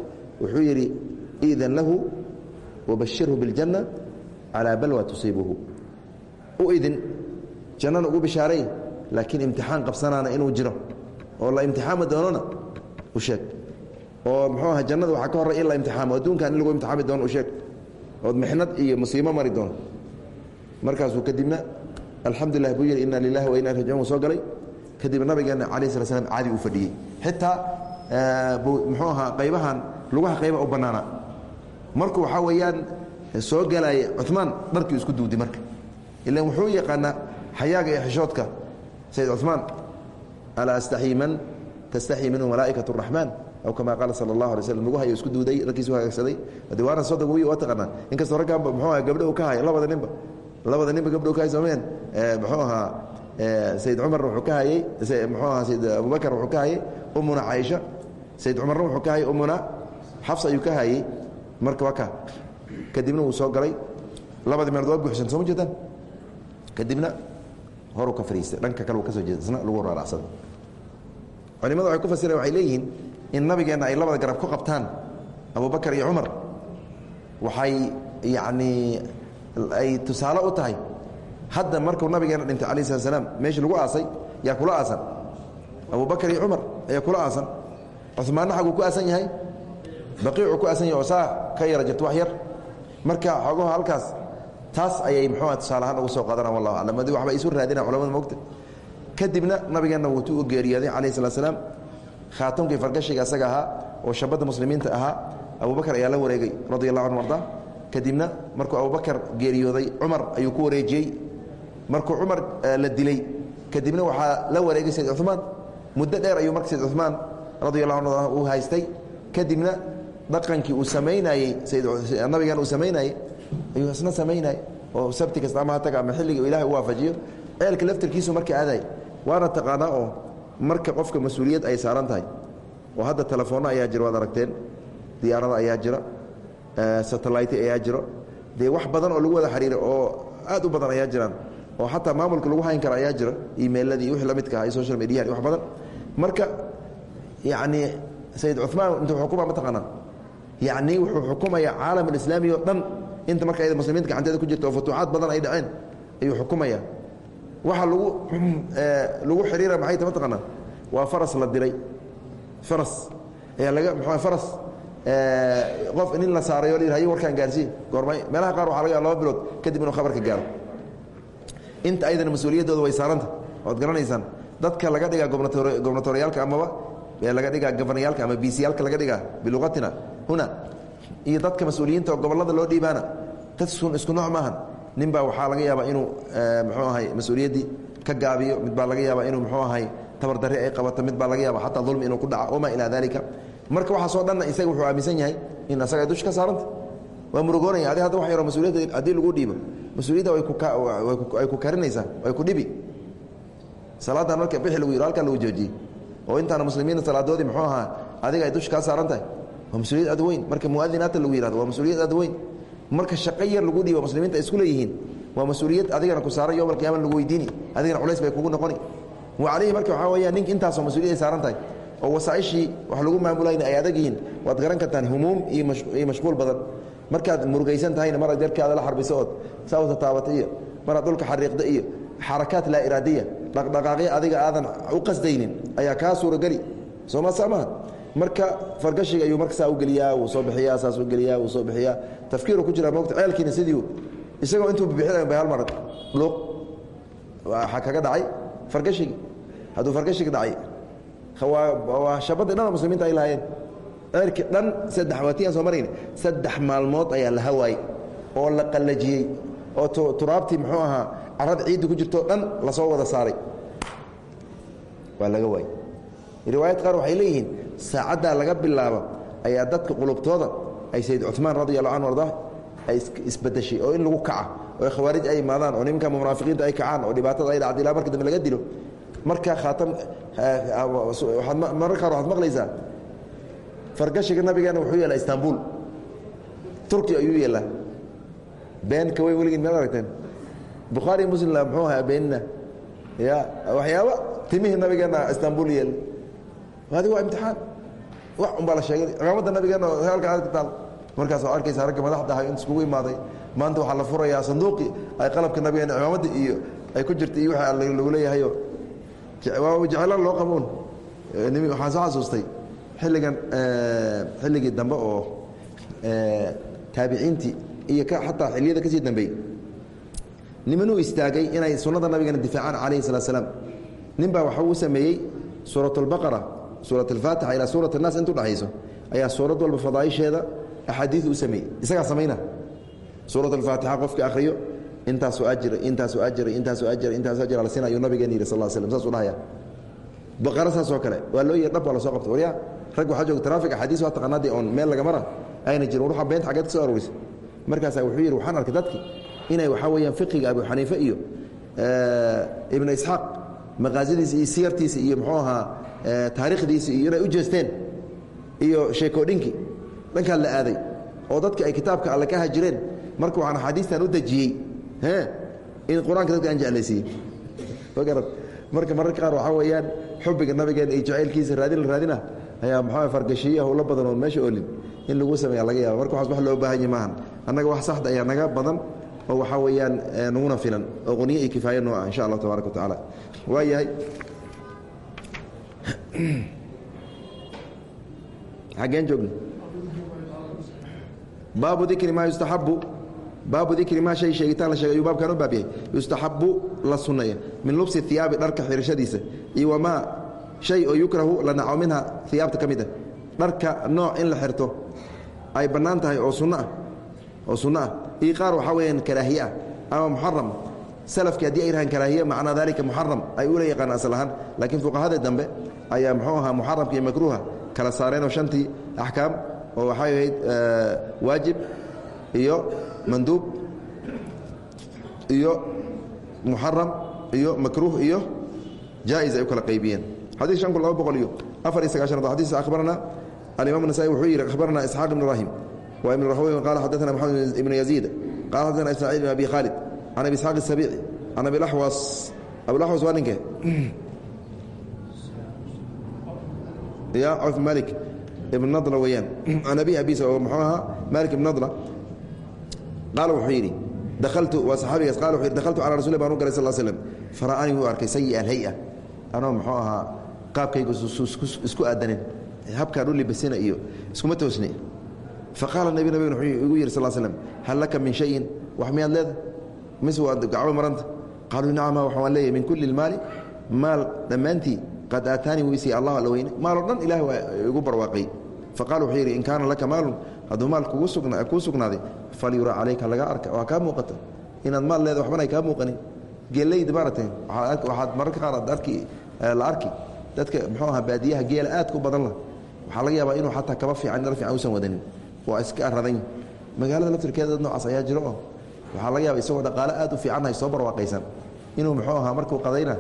wuxuu yidhi idan lahu wabashirhu biاljanna calaa balwa tusiibuhu. U idin jannana ugu bishaaray laakiin imtixaan qabsanaana inuu jiro. Oo la imtixaami doonona u sheeg. Oo muxuu aha jannada waxaa ka horey in la imtixaamo adduunkan in lagu imtixaami doono u sheeg. Ood mixnad iyo musiibo mari doono markaasuu kadibna alxamdulilah buu yidhi inna lilahi wa inna rajicuun soo galay. Kadib nabigeena calayh sala slam caadi uu fadhiyey. Xitaa muxuu ahaa qaybahan lugaha qayba u bannaana markuu waxaa weeyaan soo galaya cumaan dharkii isku duudi marka. Ilan wuxuu yaqaanaa xayaaga iyo xishoodka sayid cumaan alaa astaxii man tastaxii minhu malaa'ikat اraxmaan aw kama qaala sala اllahu alay slm luguhayo isku duuday dharkiisu hagaagsaday de waana soo dagwiy waa taqaanaa. Inkastoo raggaanba muxuu aha gabdho u ka haya labada ninba labada ninba gabdho u ka hay soomeen muxuu ahaa sayid cumarna wuxuu ka hayey muxuu ahaa sayid abubakar wuxuu ka hayey umuna caaisha sayid cumarna wuxuu ka hayey umuna xafs ayuu ka hayey marka waa ka. Kadibna wuu soo galay. Labadii meelood waa buuxsan soo ma jeedaan kadibna horuu ka fariistay dhanka kale uu ka soo jeeda isna lagu raaracsaday culimada waxay ku fasireen waxay leeyihiin in nabigeenna ay labada garab ku qabtaan abubakar iyo cumar. Waxay yacnii ay tusaale u tahay hadda markuu nabigeena dhintay alayh slat slaam meeshii lagu aasay yaa kula aasan. Abubakar iyo cumar ayaa kula aasan cumaanna xaguu ku aasan yahay? Baqiicuu ku aasan yahay oo saa ka yara jirto wax yar. Marka xogaho halkaas taas ayay muxuuha tusaalahaan ugu soo qaadanaan wallahu aclam. Adi waxba isu raadinaan culamada mogta kadibna nabigeenna wuutu u geeriyooday calayh salat slaam khaatamkii fargashiga asaga ahaa oo shabadda muslimiinta ahaa abubakar ayaa la wareegay radi allahu anhu arda kadibna markuu abubakar geeriyooday cumar ayuu ku wareejiyey. Markuu cumar la dilay. Kadibna waxaa la wareegay sayd cumaan muddo dheer ayuu marka sayd cumaan radi allahu anhu uu haystay. Kadibna dhaqankii uu samaynayey nabigan uu samaynayey ayuu isna samaynayey oo sabti kasta ama hataga ama xilliga ilahay u waafajiyo ceelka laftarkiisu marka aaday waana taqaanaa oo marka qofka mas'uuliyad ay saaran tahay. Oo hadda telefoonno ayaa jira waad aragteen. Diyaarada ayaa jira. Satellit ayaa jiro dee wax badan oo lagu wada xiriira oo aad u badan ayaa jiraan. Oo xataa maamulka lagu hayn kara ayaa jira. Emailadii wixii la midka ah social mediya wax badan. Marka yacni sayid cumaan intuu xukuma ma taqaanaa? Yacni wuxuu xukumaya caalam alislaami oo dhan. Inta marka ayada muslimiinta gacanteeda ku jirta oo futuuxaad badan ay dhaceen ayuu xukumaya. Waxa lagu lagu xiriira maxay ta ma taqaanaa? Waa faras la diray faras. Ayaa laga mxu faras? Qof nin la saaray oo la hay warkaan gaarsiin. Goormay meelaha qaar waxa laga ya laba bilood kadib inuu khabarka gaaro. Inta ayadana mas'uuliyaddooda way saaranta oad garanaysaan. Dadka laga dhigaa gobnatoriyaalka amaba laga dhigaa gabanayaalka ama biisiyaalka laga dhigaa biluqatina huna. Iyo dadka mas'uuliyiinta oo gobollada loo dhiibaana dad isku nooc maahan. Nin baa waxaa laga yaabaa inuu muxuu ahay mas'uuliyaddii ka gaabiyo mid baa laga yaabaa inuu muxuu ahay tabardarri ay qabato mid baa laga yaaba xataa dulmi inuu ku dhaco wamaa ilaa dalika marka waxaasoo dhanna isaga wuxuu aaminsan yahay in asaga ay dusha ka saaranta. Waa murugoonaya adi hadda wax yaroo mas'uuliyadda haddii lagu dhiibo mas'uuliyadda ay ku karinaysaa ay ku dhibi. Salaadan marka bixi lagu yiro halkaa lagu joojiyey oo intaana muslimiina salaadoodii muxuu ahaa adiga ay dusha kaa saaran tahay waa mas'uuliyad aad weyn. Marka muadinaata lagu yihahdo waa mas'uuliyad aad weyn. Marka shaqo yar lagu dhiibo muslimiinta ay isku leeyihiin. Waa mas'uuliyad adigana ku saaran yowma alqiyama lagu weydiini. Adigana culays bay kugu noqoni. Wa calayhi marka waxaa weya nink intaasoo mas'uuliyad ay saaran tahay oo wasaaishii wax lagu maamulayna ay adag yihiin waad garan kartaan humuum iyo mashquul badan. Markaad murugaysan tahayna maraad jarkaada la xarbiso ood saa u tataabata iyo maraad dhulka xariiqda iyo xarakaat laa iraadiya dhaqdhaqaaqyo adiga aadan u qasdaynin ayaa kaa suurageli. Sooma saamaha? Marka fargashiga ayuu marka saa u geliyaa wuu soo bixiyaa saas u geliyaa wuu soo bixiyaa. Tafkiiru ku jira moogta ceelkiina sidii isagoo intuu bixinayo bay hal mar luuq waxaa kaga dhacay fargashigi. Hadduu fargashiga dhacay waa shabadii dhan muslimiinta ay lahaayeen. Ceelkii dhan saddex waatiyaan soo marayn saddex maalmood ayaa la hawaayey oo la qallajiyey oo turaabtii muxuu ahaa carada ciidda ku jirtoo dhan la soo wada saaray. Waa laga waayey riwaayad qaar waxay leeyihiin saacaddaa laga bilaabo ayaa dadka qulubtooda ay sayd cumaan radi allahu canhu arda ay isbedeshay oo in lagu kaca oo khawaarij ay imaadaan oo nimanka munaafiqiinta ay kacaan oo dhibaatada ay dhacda ilaa marka dambe laga dilo. Marka khaatam mararka qaar waxaad maqlaysaa fargashiga nabigeena wuxuu yeelaa istanbul. Turki ayuu yeelaa. Been ka weyn weligiin miyaad aragteen bukhaari muslimla muxuu ahaa beenina ya waxyaaba timihii nabigeena istanbul yeel. Adi waa imtixaan. Wax un baa la sheegay. Cimaamada nabigeena halka aad taal. Markaas waa arkaysa ragga madaxda ahay in iskugu imaaday. Maanta waxaa la furayaa sanduuqii ay qalabka nabigeena cimaamada iyo ay ku jirta iyo waxa lagu leeyahayo waa jecelaan loo qaboon waxaan soo xasuustay xilligan xilligii dambe oo taabiciintii iyo xataa xiliyada ka sii dambeeyey nimanuu istaagay inay sunnada nabigeena difaacaan calayhi salaa slaam nin baa waxa uu sameeyey suurat اlbaqara suurat alfaatixa ilaa suurat annaas intu dhexayso ayaa suurad walba fadaaisheeda axaadiid u sameeyey. Isagaa samayna. Suurat alfaatixa qofka akhriyo intaasoo ajira intaasoo ajira intaasoo ajira intaasoo ajira la sinayuu nabigeena yidhi sal slam saasuu dhahaya. Baqara saas oo kale waa loo yidhi dhab waa la soo waryaa rag waxaa jooga trafik axaadiis waa taqaanaadii oon meel laga mara ayna jirin ruuxa beenta xageed ka soo aroorisa markaasaa wuxuu yidhi waxaan arkay dadki inay waxaa weeyaan fiqiga abu xaniife iyo ibnu isxaaq maqaasidiisa iyo siyartiisa iyo muxuu ahaa taariikhdiisa iyo inay u jeesteen iyo sheekoodhinki dhankaan la aaday oo dadka ay kitaabka alle ka hajireen. Marka waxaan axaadiistan u dejiyey in qur'aanka dadka aan jeclaysiiyey magarad marka mararka qaar waxaa weeyaan xubbiga nabigeena iyo jacaylkiisa raadin raadina ayaa maxaa fargashiiya howlo badan oon meesha olin in lagu sameeya laga yaaba marka waxaas wax loo baahan yahy maahan. Annaga wax saxda ayaa naga badan oo waxaa weeyaan naguna filan oo qoniye iyo kifaaya noo ah insha allah tabaaraka wa tacaala. Xaggeen joogna. Baabu dikri maa yustaxabu baabu dikri maa shay sheegitaan la sheegay ayuu baabkan u baab yustaxabu la sunneeya min lubsi hiyaabi dharka xirashadiisa. Iyo wamaa shay oo yukrahu la naco minha hiyaabta ka mid ah. Dharka nooc in la xirto ay bannaan tahay oo sunno ah. Oo sunno ah iyo qaar waxaa weyaan karaahiye ah ama muxaram salafkii haddii ay dhahaan karaahiye macnaa daalika muxaram ay ula yaqaan asal ahaan. Laakiin fuqahada dambe ayaa muxuu ahaa muxaramka iyo makruuha kala saareenoo shantii axkaam oo waxay ahayd waajib iyo manduub iyo muxaram iyo makruuh iyo jaais ay u kala qaybiyeen. Xadii anku laba boqol iyo afar iyo sagaashan adis akhbarana alimaam nasaai wuxuu yidhi akhbarana isxaaq ibn ibraahim wa ibn rahwey qala xadaثna moxamed ibn yaziid qala xadaثna ismaaciil ibn abi khaalid can abi isxaaq الsabici can abi laxwas abilaxwas waa ninke ya cawf malik ibn nadla weeyaan can abi abisa oo muxuu ahaa malik ibn nadla qaala wuxuu yidhi dahaltu waa saxaabigaas qala wuxu yidhi dahaltu calaa rasul baan u galay sal slm fara'anii wuu arkay sayi alhay-a anoo muxuu ahaa qaabkaygu isku aadanin habkaan u libasina iyo iskuma toosni faqaala nebi nabig wuxuu igu yidhi sal slm hal laka min shayin? Wax miyaad leeda mise waad gacmo maranta. Qaaluu nacama waxaan leeyahy min kulli ilmaali maal dhammaantii qad aataanii isiiy allah alla weyne. Maaloo dhan ilaah waa igu barwaaqay. Faqala wuxuu yidhi in kaana laka maalun hadduu maal kuu sugnaaday falyura calayka laga arka. Waa kaa muuqata inaad maal leeda waxbana kaa muuqanin geelayda maaragtay waxaad mararka qaar la arki dadka muxuu ahaa baadiyaha geela aadka u badan lah waxaa laga yaabaa inuu xataa kaba fiican dhar fiican usan wadanin waa iska aradan magaalada laftirkeeda dad noocaas ayaa jiro oo waxaa laga yaaba isagoo dhaqaale aad u fiicanhay soo barwaaqaysan. Inuu muxuu ahaa markuu qadayna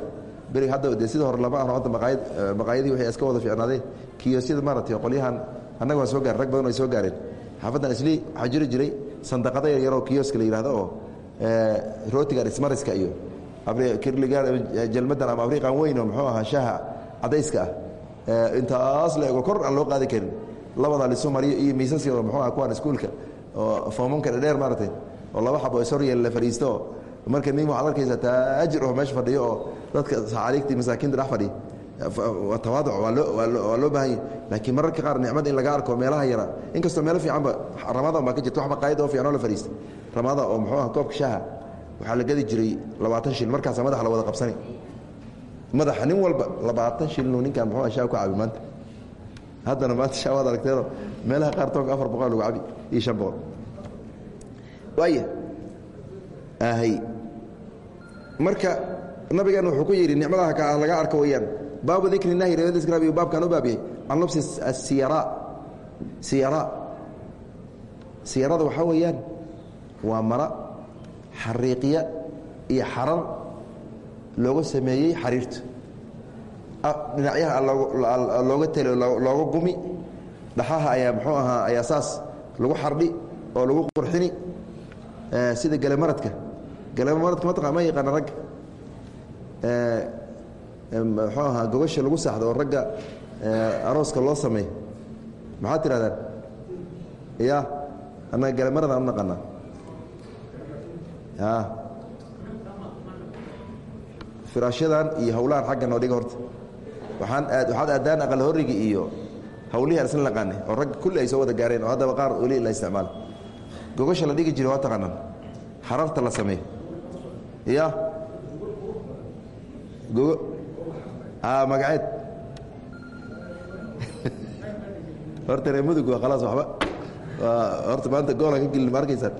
berig hadda dee sida hore lama ahno hadda maqaayad maqaayadii waxay iska wada fiicnaadeen. Kiyosyada maaragtay qolyahan annaga waa soo gaaren rag badan ay soo gaareen. Xaafaddan islii waxaa jiri jiray sandaqada yaryaroo kiyoska la yihahdo oo rootigan ismariska iyo jalmadan ama afriqan weyn oo muxuu ahaa shaha cadayska ah. Intaas la ego kor aan loo qaadi karin labadaa lisu mariyo iyo miisas yaro muxuu aha kuwaan iskuulka oo foomamka dhedheer maaratay oo laba xabo isoryeel la fadhiisto. Marka nin waxaad arkaysaa taajir oo meesha fadhiyo oo dadka sacaaliigtii masaakiinta dhex fadhiya tawaaduc waa loo waa loo baahan yahy laakiin mararka qaar nicmada in laga arko meelaha yara. Inkastoo meelo fiicanba ramadan baa ka jirta wax maqaayad oo fiican oo la fadhiista ramada oo muxuu aha koobka shaaha waxaa la gadi jiray labaatan shil. Markaasa madaxa la wada qabsani. Madaxa nin walba labaatan shilnu ninkaan muxuu aha shaha ku cabi maanta haddana maanta sha waad aragteeno meelaha qaar toonka afar boqol lagu cabi iyo shan boqol. Waaya ahay marka nabigeena wuxuu ku yidhi nicmadaha ka laga arko weyaan baabu dikri nahyi reebadiiskrabi baabkan u baabiyey can lubsi asiyara siyara siyarada waxaa weeyaan waa mara xariiqya iyo xarar looga sameeyey xariirta dhinacyaha looga telo looga gumi dhaxaha ayaa muxuu ahaa ayaa saas lagu xardhi oo lagu qurxini sida gelemaradka gelemaradka mataqaa ma yaqaana ragga. Muxuu ahaa gogasha lagu saxdo oo ragga arooska loo sameey maxaad tirahdaan ya annaga gelemarada u naqanaa firaashyadan iyo hawlahan xagga noo dhiga horta waxaad aadaan aqal horrigi iyo hawlihii aan isla naqaanay oo ragga kulli ay soo wada gaareen oo haddaba qaar weli la isticmaala gogasha la dhigi jira waa taqaanaan. Xararta la sameey ya gogo magaceed. Horta ree mudug waa khalaas waxba. Horta maanta goolan ka gelin ma arkaysaan?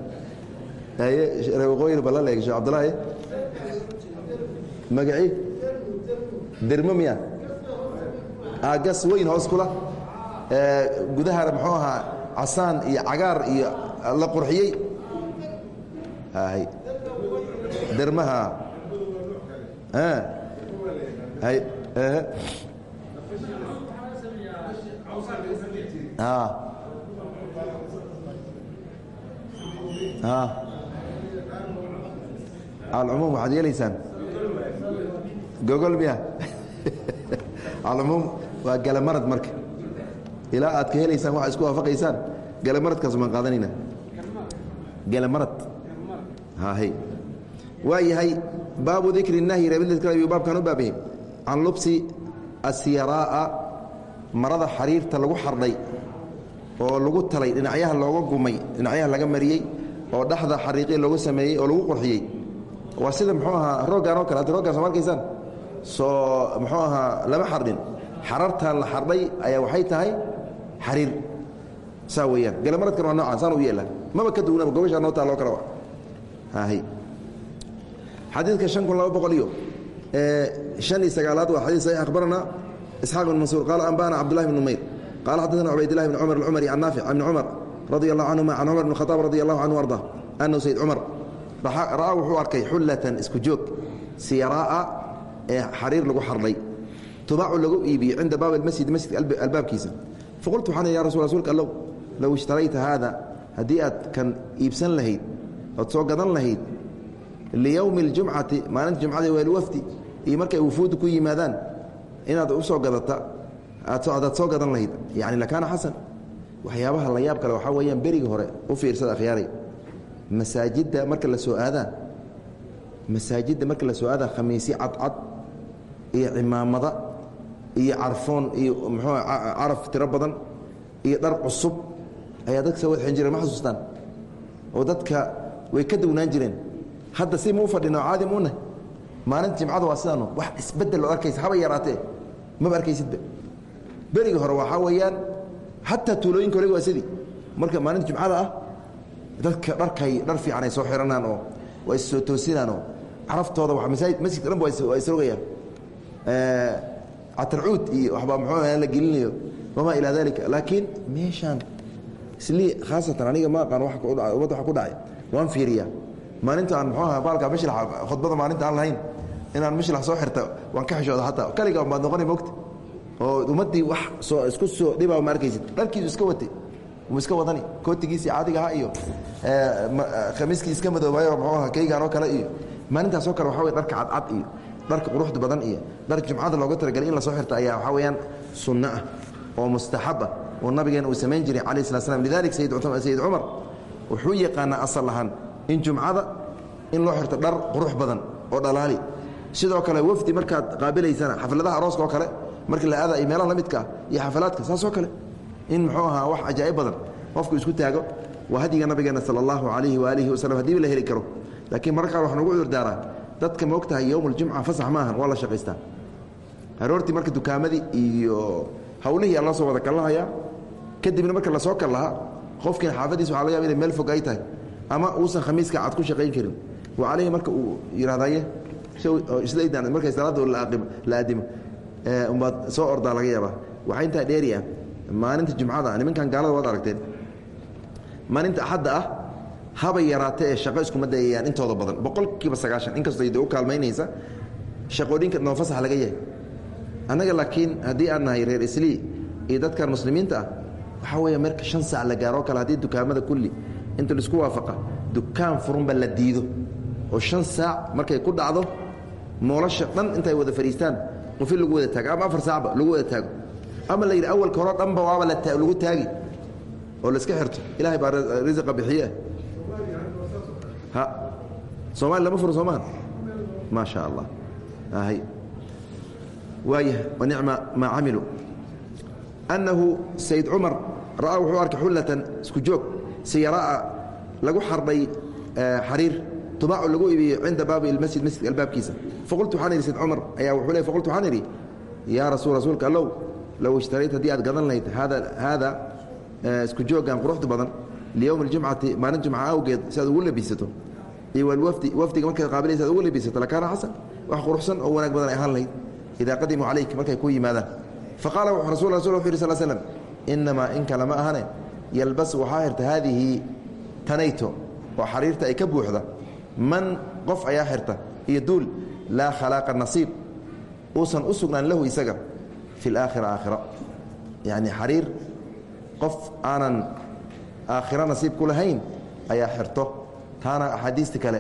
Haye ree waqooyin balla leeg sheekh cabdullaahi magacii. Dermo miya gas weyn hoos kula gudahana muxuu ahaa casaan iyo cagaar iyo la qurxiyey. Dermaha. Hay. Alcumuum waxaad yeelaysaan? Gogol miya. Alcumuum waa galamarad marka ilaa aad ka helaysaan waxaa isku waafaqaysaan. Galamaradkaas maan qaadanayna galamarad hay waa yahay baabu dikri nahyi reebidkayuu baabkan u baabyahay can lubsi asiyaraa'a marada xariirta lagu xardhay oo lagu talay dhinacyaha looga gumay dhinacyaha laga mariyey oo dhexda xariiqya loogu sameeyey oo lagu qurxiyey. Waa sida muxuu ahaa rooggan oo kale ad rooggan soo lama xardhin xarartaa la xardhay ayaa waxay tahay xariir. Saa weyaan galamaradkan waa noocaan saan u yeela maba ka duwanaba gobashaa noo taaloo kala xadiidka an kun laba boqol iyo han iyo sagaalaad waa xadii saxiix akhbarana isxaaq bin mansuur qaala anba'ana cabdullahi bn numayr. Qaala xaddaثana cubaydillahi bn cumar alcumari can naafic can ibni cumar radi allahu canhuma can cumar bn khaaab radi allahu canhu arda annahu sayd cumar. Ra'aa wuxuu arkay xullatan isku joog siyaraa'a ee xariir lagu xardhay tubacu lagu iibiyo cinda baab اmasjid masjidka albaabkiisa. Faqultu waxaan ya rasul rsulka allow low ishtarayta haada haddii aad kan iibsan lahayd ood soo gadan lahayd liyowmi اljumcati maalinta jumcada waalwafdi iyo markay wufuuddu ku yimaadaan inaad u soo gadata adaad soo gadan lahayd yani lakaana xasan. Waxyaabaha la yaab kale waxaa weeyaan berigi hore u fiirsada akhyaaray masaajidda marka la soo aadaa masaajidda marka la soo aadaa khamiisyo cadcad iyo cimaamada iyo carfoon iyo muxuu caraf tiro badan iyo dhar cusub ayaa dadka soo wadxin jireen ma xasuustaan? Oo dadka way ka downaan jireen. Hadda si muu fadhino caadi muunah maalinta jimcada waa sidaano wax isbeddel oo arkaysa haba yaraatee. Maba arkaysidba berigi hore waxaa weeyaan xataa tuulooyinka hore waa sidii. Marka maalinta jumcada ah dadka dharkay dhar fiican ay soo xiranaan oo waa issoo toosinaan oo caraftooda masjidka dhan waa isrogayaan catarcuud iyo waxbaa muxuu la gelinayo. Wamaa ilaa dalika laakiin meeshaan islii khaasatan aniga ma aqaan ummadda waxa ku dhacay. Waan fiiriyaa. Maalinta aan muxuu aha baalka mishlax khudbada maalinta aan lahayn inaan mishlax soo xirta waan ka xishooda hataa. Kaliga baad noqoni mogta oo ummaddii wax soo isku soo dhibaa ma arkaysid. Dharkiisu iska watay iska wadani. Kootigiisii caadiga ahaa iyo khamiiskii iska madoobayo muxuu aha keygaan oo kale iyo maalintaasoo kale waxa wey dharka cadcad iyo dharka quruxda badan iyo dharka jumcada looga talagalay in la xirta ayaa waxaa weeyaan sunno ah oo mustaxab ah oo nabigeena uu samayn jiray calayh slat slam lidalik sayid cumar wuxuu yaqaanaa asal ahaan in jumcada in loo xirto dhar qurux badan oo dhalaali. Sidoo kale wafdi markaad qaabilaysana xafladaha arooska oo kale markii la aada iyo meelaha la midka iyo xafalaadka saasoo kale in muxuu ahaa wax cajaa'ib badan. Qofku isku taago waa hadyiga nabigeena sala allahu calayhi waalihi wasalam haddiiba la heli karo laakiin mararka qaar waxaan ugu cudurdaaraa dadka ma ogtahay yowm aljumca fasax maahan waa la shaqaystaa aroortii marka dukaamadii iyo hawlihii aa loo soo wada kallahayaa. Kadibna marka la soo kallahaa qofkiina xaafadiis waxa laga yaba inay meel fog ay tahay ama uusan khamiiska cad ku shaqayn karin. Wa calayhi marka uu yidhahdaye islaydan markay salaada la aadimo umbaad soo ordaa laga yaabaa. Waxaa intaa dheeri ah maalinta jumcada nimankan gaalada waad aragteen. Maalinta axadda ah habay yaraata ee shaqo iskuma dayayaan intooda badan. Boqolkiiba sagaashan inkastoo de u kaalmaynaysa shaqooyinka noofasax laga yahay annaga laakiin haddii aan nahay reer islii iyo dadkan muslimiinta ah waxaa weeye marka shan saac la gaaroo kale haddii dukaamada kulli inta la isku waafaqa dukaan furunba la diido. Oo shan saac markay ku dhacdo moolasha dhan intay wada fadhiistaan qufil lagu wada taago ama afar saacba lagu wada taago. Ama la yidhi awalka horo dhanba waaba lagu taagi. Oo laiska xirto ilahay baa risiqa bixiye somalia lama furo soomaa maa sha allah waaya wanicma maa camiluu annahu sayd cumar ra'aa wuxuu arkay xullatan isku joog siyara'a lagu xardhay xariir tubaacu lagu iibiyo cinda baabi ilmasjid masjidka albaabkiisa. Faqultu waxaan idhi sayd cumar ayaa wuxuu le faqultu waxaan idhi yaa rasuul rasuulka allow low ishtarayt haddii aad gadan lahayd haada haada isku jooggan quruxda badan liyowmi اljumcati maalin jumca awgeed si aad ugu labisato iyo wlwafdi wafdiga markaad qaabilaysa ad ugu labisato lakaana xasan wax quruxsan oo wanaag badan ay ahaan lahayd idaa qadimuu calayk markay ku yimaadaan faqaala rasul rasul wuxu yih sl slm inamaa in kale ma ahane yalbas waxaa xirta haadihi tanayto oo xariirta ay ka buuxda man qof ayaa xirta iyo duul laa khalaaqa nasiib uusan u sugnaan lahu isaga fi اlaakhira aakhira yacni xariir qof aanan aakhiro nasiib ku lahayn ayaa xirto. Taana axaadiista kale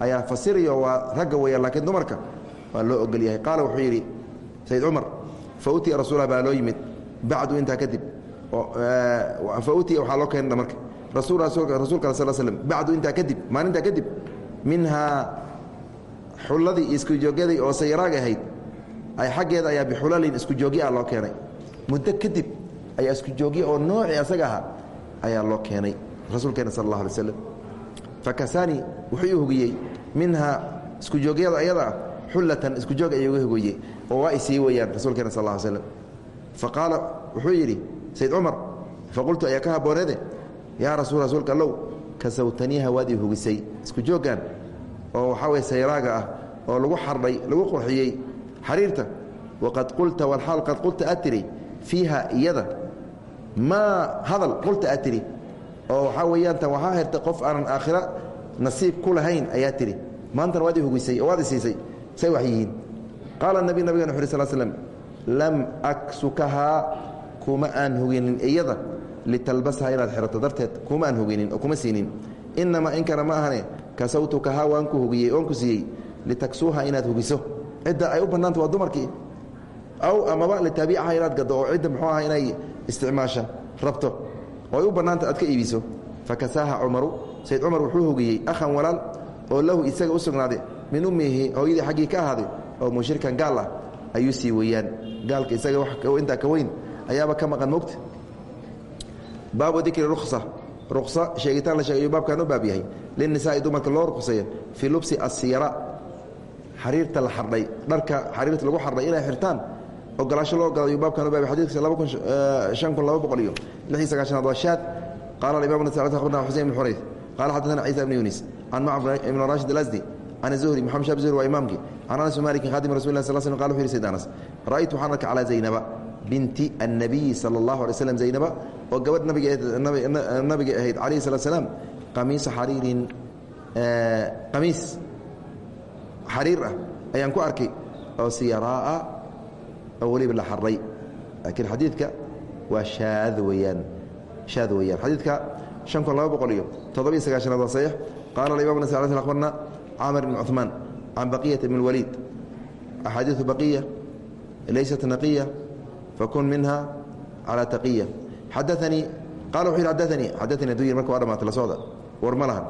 ayaa fasirayo waa ragga weya laakiin dumarka waa loo ogol yahay. Qaala wuxuu yidhi sayd cumar fa utiya rasuula baa loo yimid bacdu intaa kadib. Fa utiya waxaa loo keena marka rasuulka sal slm bacdu intaa kadib maalintaa kadib minhaa xulladii iskujoogyadii oo sayaraaga ahayd ay xaggeeda ayaa bixulalin iskujoogya loo keenay. Muddo kadib ayaa iskujoogye oo noocii asaga ahaa ayaa loo keenay rasuulkeena sal اllah alay slam fakasani wuxuu u hogiyey minhaa iskujoogyada ayada ah xullatan iskujoog ayuu uga hogoyey oo waa isii weyaan rasuulkeena sal ll slm faqaala wuxuu yidhi sayd cumar faqultu ayaa ka habooneede yaa rasul rasuulka allow kasawtaniiha waad ii hogisay iskujooggan oo waxaa weye sayraaga ah oo lagu xardhay lagu qurxiyey xariirta. Waqad qulta walxaal qad qulta aad tiri fiiha iyada maa hadal qulta aad tiri oo waxaa weeyaan tan waxaa xirta qof aanan aakhira nasiib ku lahayn ayaa tihi maantana waad i waad isiisay say wax yihiin. Qaala nabi nabigana wuxu uri sal slm lam aksukahaa kuma aan hoginin iyada litalbashaa inaad xirato. Darteed kuma aan hoginin oo kuma siinin. Inamaa in kana ma ahane kasawtukahaa waan ku hogiyey oon ku siiyey. Litaksuuha inaad hogiso. Cidda ay u bannaanta waa dumarkii. Aw amaba litaabiicaha inaad gaddo oo cidda muxuu aha inay isticmaasha rabto. Oo ay u bannaanta aad ka iibiso. Fakasaaha cumaru sayd cumar wuxuu hogiyey akhan walaal oo lahu isaga u sugnaaday min ummihi hooyadii xaggii ka ahaaday oo mushrikan gaal ah ayuu sii weeyaan. Gaalka isaga intaa ka weyn ayaaba ka maqan mogta baabu dikri ruksa ruksa sheegitaan la sheegay baabkan u baab yahay. Linisaai dumarka loo ruqseeyo fii lubsi asiyara xariirta la xardhay dharka xariirta lagu xardhay inay xirtaan ogolaasho loo ogolaaday baabkan u baabay laba kun shan kun laba boqol iyo lix iyo sagaashanaad waa shaad qaala alimamu nasaci akhbarna xusein bn xurayd qaala xaddaثana ciisa bn yunis can macfar ibn rashid alasdi can azuhri maxamed shab zuhri waa imaamkii can anas maliki khaadim rasul lah sal sl qala wuxu yidhi sayd anas ra'aytu waxaan arkay calaa zaynaba binti annabiyi sala allahu alay slam zaynaba oo gabadh nabiga ahayd calayhi salat slaam qamiisa xariirin qamiis xariir ah ayaan ku arkay oo siyaraaa oo weliba la xaray laakiin xadiidka waa shaad weeyaan shaad weeyaan xadiidka شhan kun laba boqol iyo toddobiyo sagaashanaad waa saxiix qaala alimam nas akhbarna camr bn cuثmaan can baqiyata bn اlwaliid axaadiiثu baqiya laysat naqiya fakun minha calى taqiya xadaanii qala wuxu yhi xadaanii xadaanii aduu yir marka waa dhamaatay la socda war ma lahan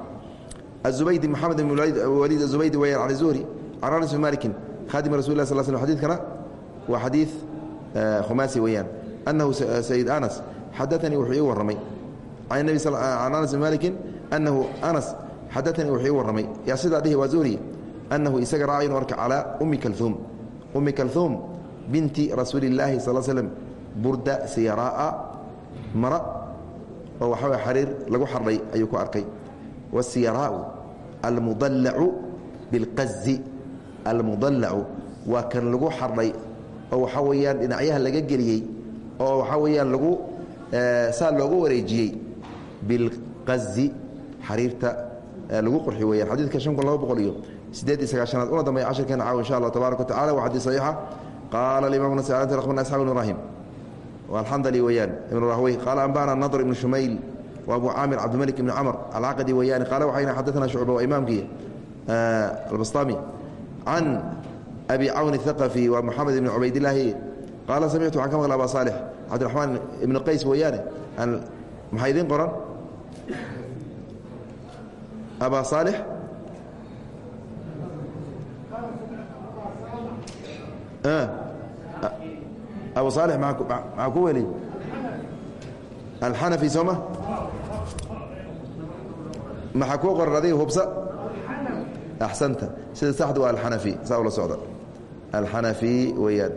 الزubaydi mxamed bn waliid الزubaydi weyaan can الzuhri can anas bn maliki khaadim rasul lah sl slm xadidkana waa xadiid khumaasi weeyaan. Annahu sayid anas xadaanii wuxuu ii warramay. Can can anas bn maliki annahu anas xadaanii wuxuu ii warramay. Yaa sidaa dhihi waa zuhri annahu isaga raacaynu arka calaa ummi kalhuum ummi kalhuum binti rasuuli اllaahi sal slm burda siyaraaa mara oo waxaa way xariir lagu xardhay ayuu ku arkay. Wasiyaraau almudalacu bilqazi almudalacu waa kan lagu xardhay oo waxaa weeyaan dhinacyaha laga geliyey oo waxaa weeyaan lagu saa loogu wareejiyey bilqazi xariirta lagu qurxi weyaan xadiidka shan kun laba boqol iyo sideed iyo sagaashanaad una dambeya cashirkeena caaw insha allah tabaaraka wa tacala waa xadiis saxiixa. Qaala alimam nas akhbarna asxab ibn ibrahim alxandali weyaan ibn rahwey qaala anbana nadr ibn shumayl abu caamir cabdimalik ibn camr alcaqdi weyaani qaala waxayna xadaana shucba waa imaamkii albastami can abi cawn الثaqفي wa moxamed ibn cubaydilaahi qaala samictu waxaan ka maqla aba saalix cabdiraxmaan ibn qays weeyaane maxaa idiin qoran aba saalix abu saalix maxaa ku weli alxanafi sooma maxaa kuu qoran adiga hubsa axsanta sida saxdu waa alxanafi saa ula socda alxanafi weeyaan.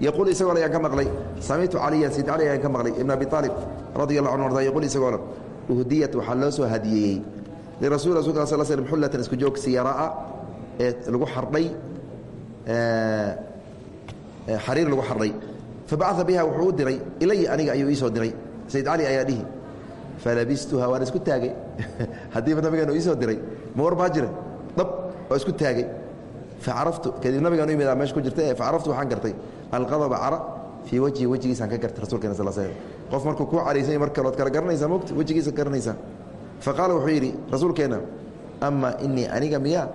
Yaquul isagoo ayaan ka maqlay samictu caliyan sid cali ayaan ka maqlay ibn abi aalib radi allah anu arda yaquul isagoo dhan uhdiyat waxaa loo soo hadiyeeyey lirasul rasulka sal slm xullatan isku joog siyaraa ee lagu xardhay xariir lagu xardhay. Fabacaa biha wuxuu u diray ilaya aniga ayuu iisoo diray sayd cali ayaa dhihi. Falabistuha waan isku taagay. Haddiiba nabigeenu iisoo diray ma war baa jira. Dhab oo isku taagay facaraftu kadib nabigaan u yimid meesha ku jirta facaraftu waxaan gartay alqadaba cara fii wajhi wejigiisaan ka gartay rasulkeena sal slm qof markuu kuu caraysany mar kala garanaysaa mogta wejigiisa garanaysaa fa qaala wuxuu yidhi rasuulkeenna ama inii aniga miyaa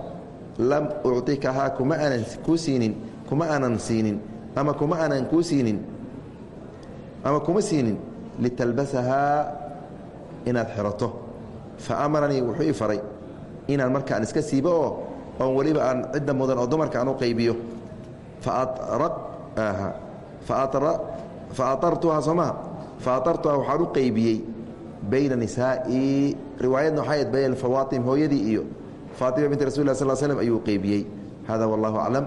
lam ucطikahaa kuma aanan kuu siinin kuma aanan siinin ama kuma aanan kuu siinin ama kuma siinin litalbasahaa inaad xirato fa amaranii wuxuu ii faray inaan markaan iska siibo oo oon weliba aan cidda mudan oo dumarka aan u qaybiyo. Fa aartuhaa soo maha fa aartuhaa waxaan u qaybiyey bayna nisaa'i riwaayadna waxay ayd bayna fawaatim hooyadii iyo faatima binti rasul lah sal slm ayuu qaybiyey. Hada wallahu aclam.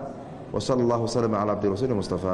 Wsala allah wslm cala cabdi rasuuli mustafa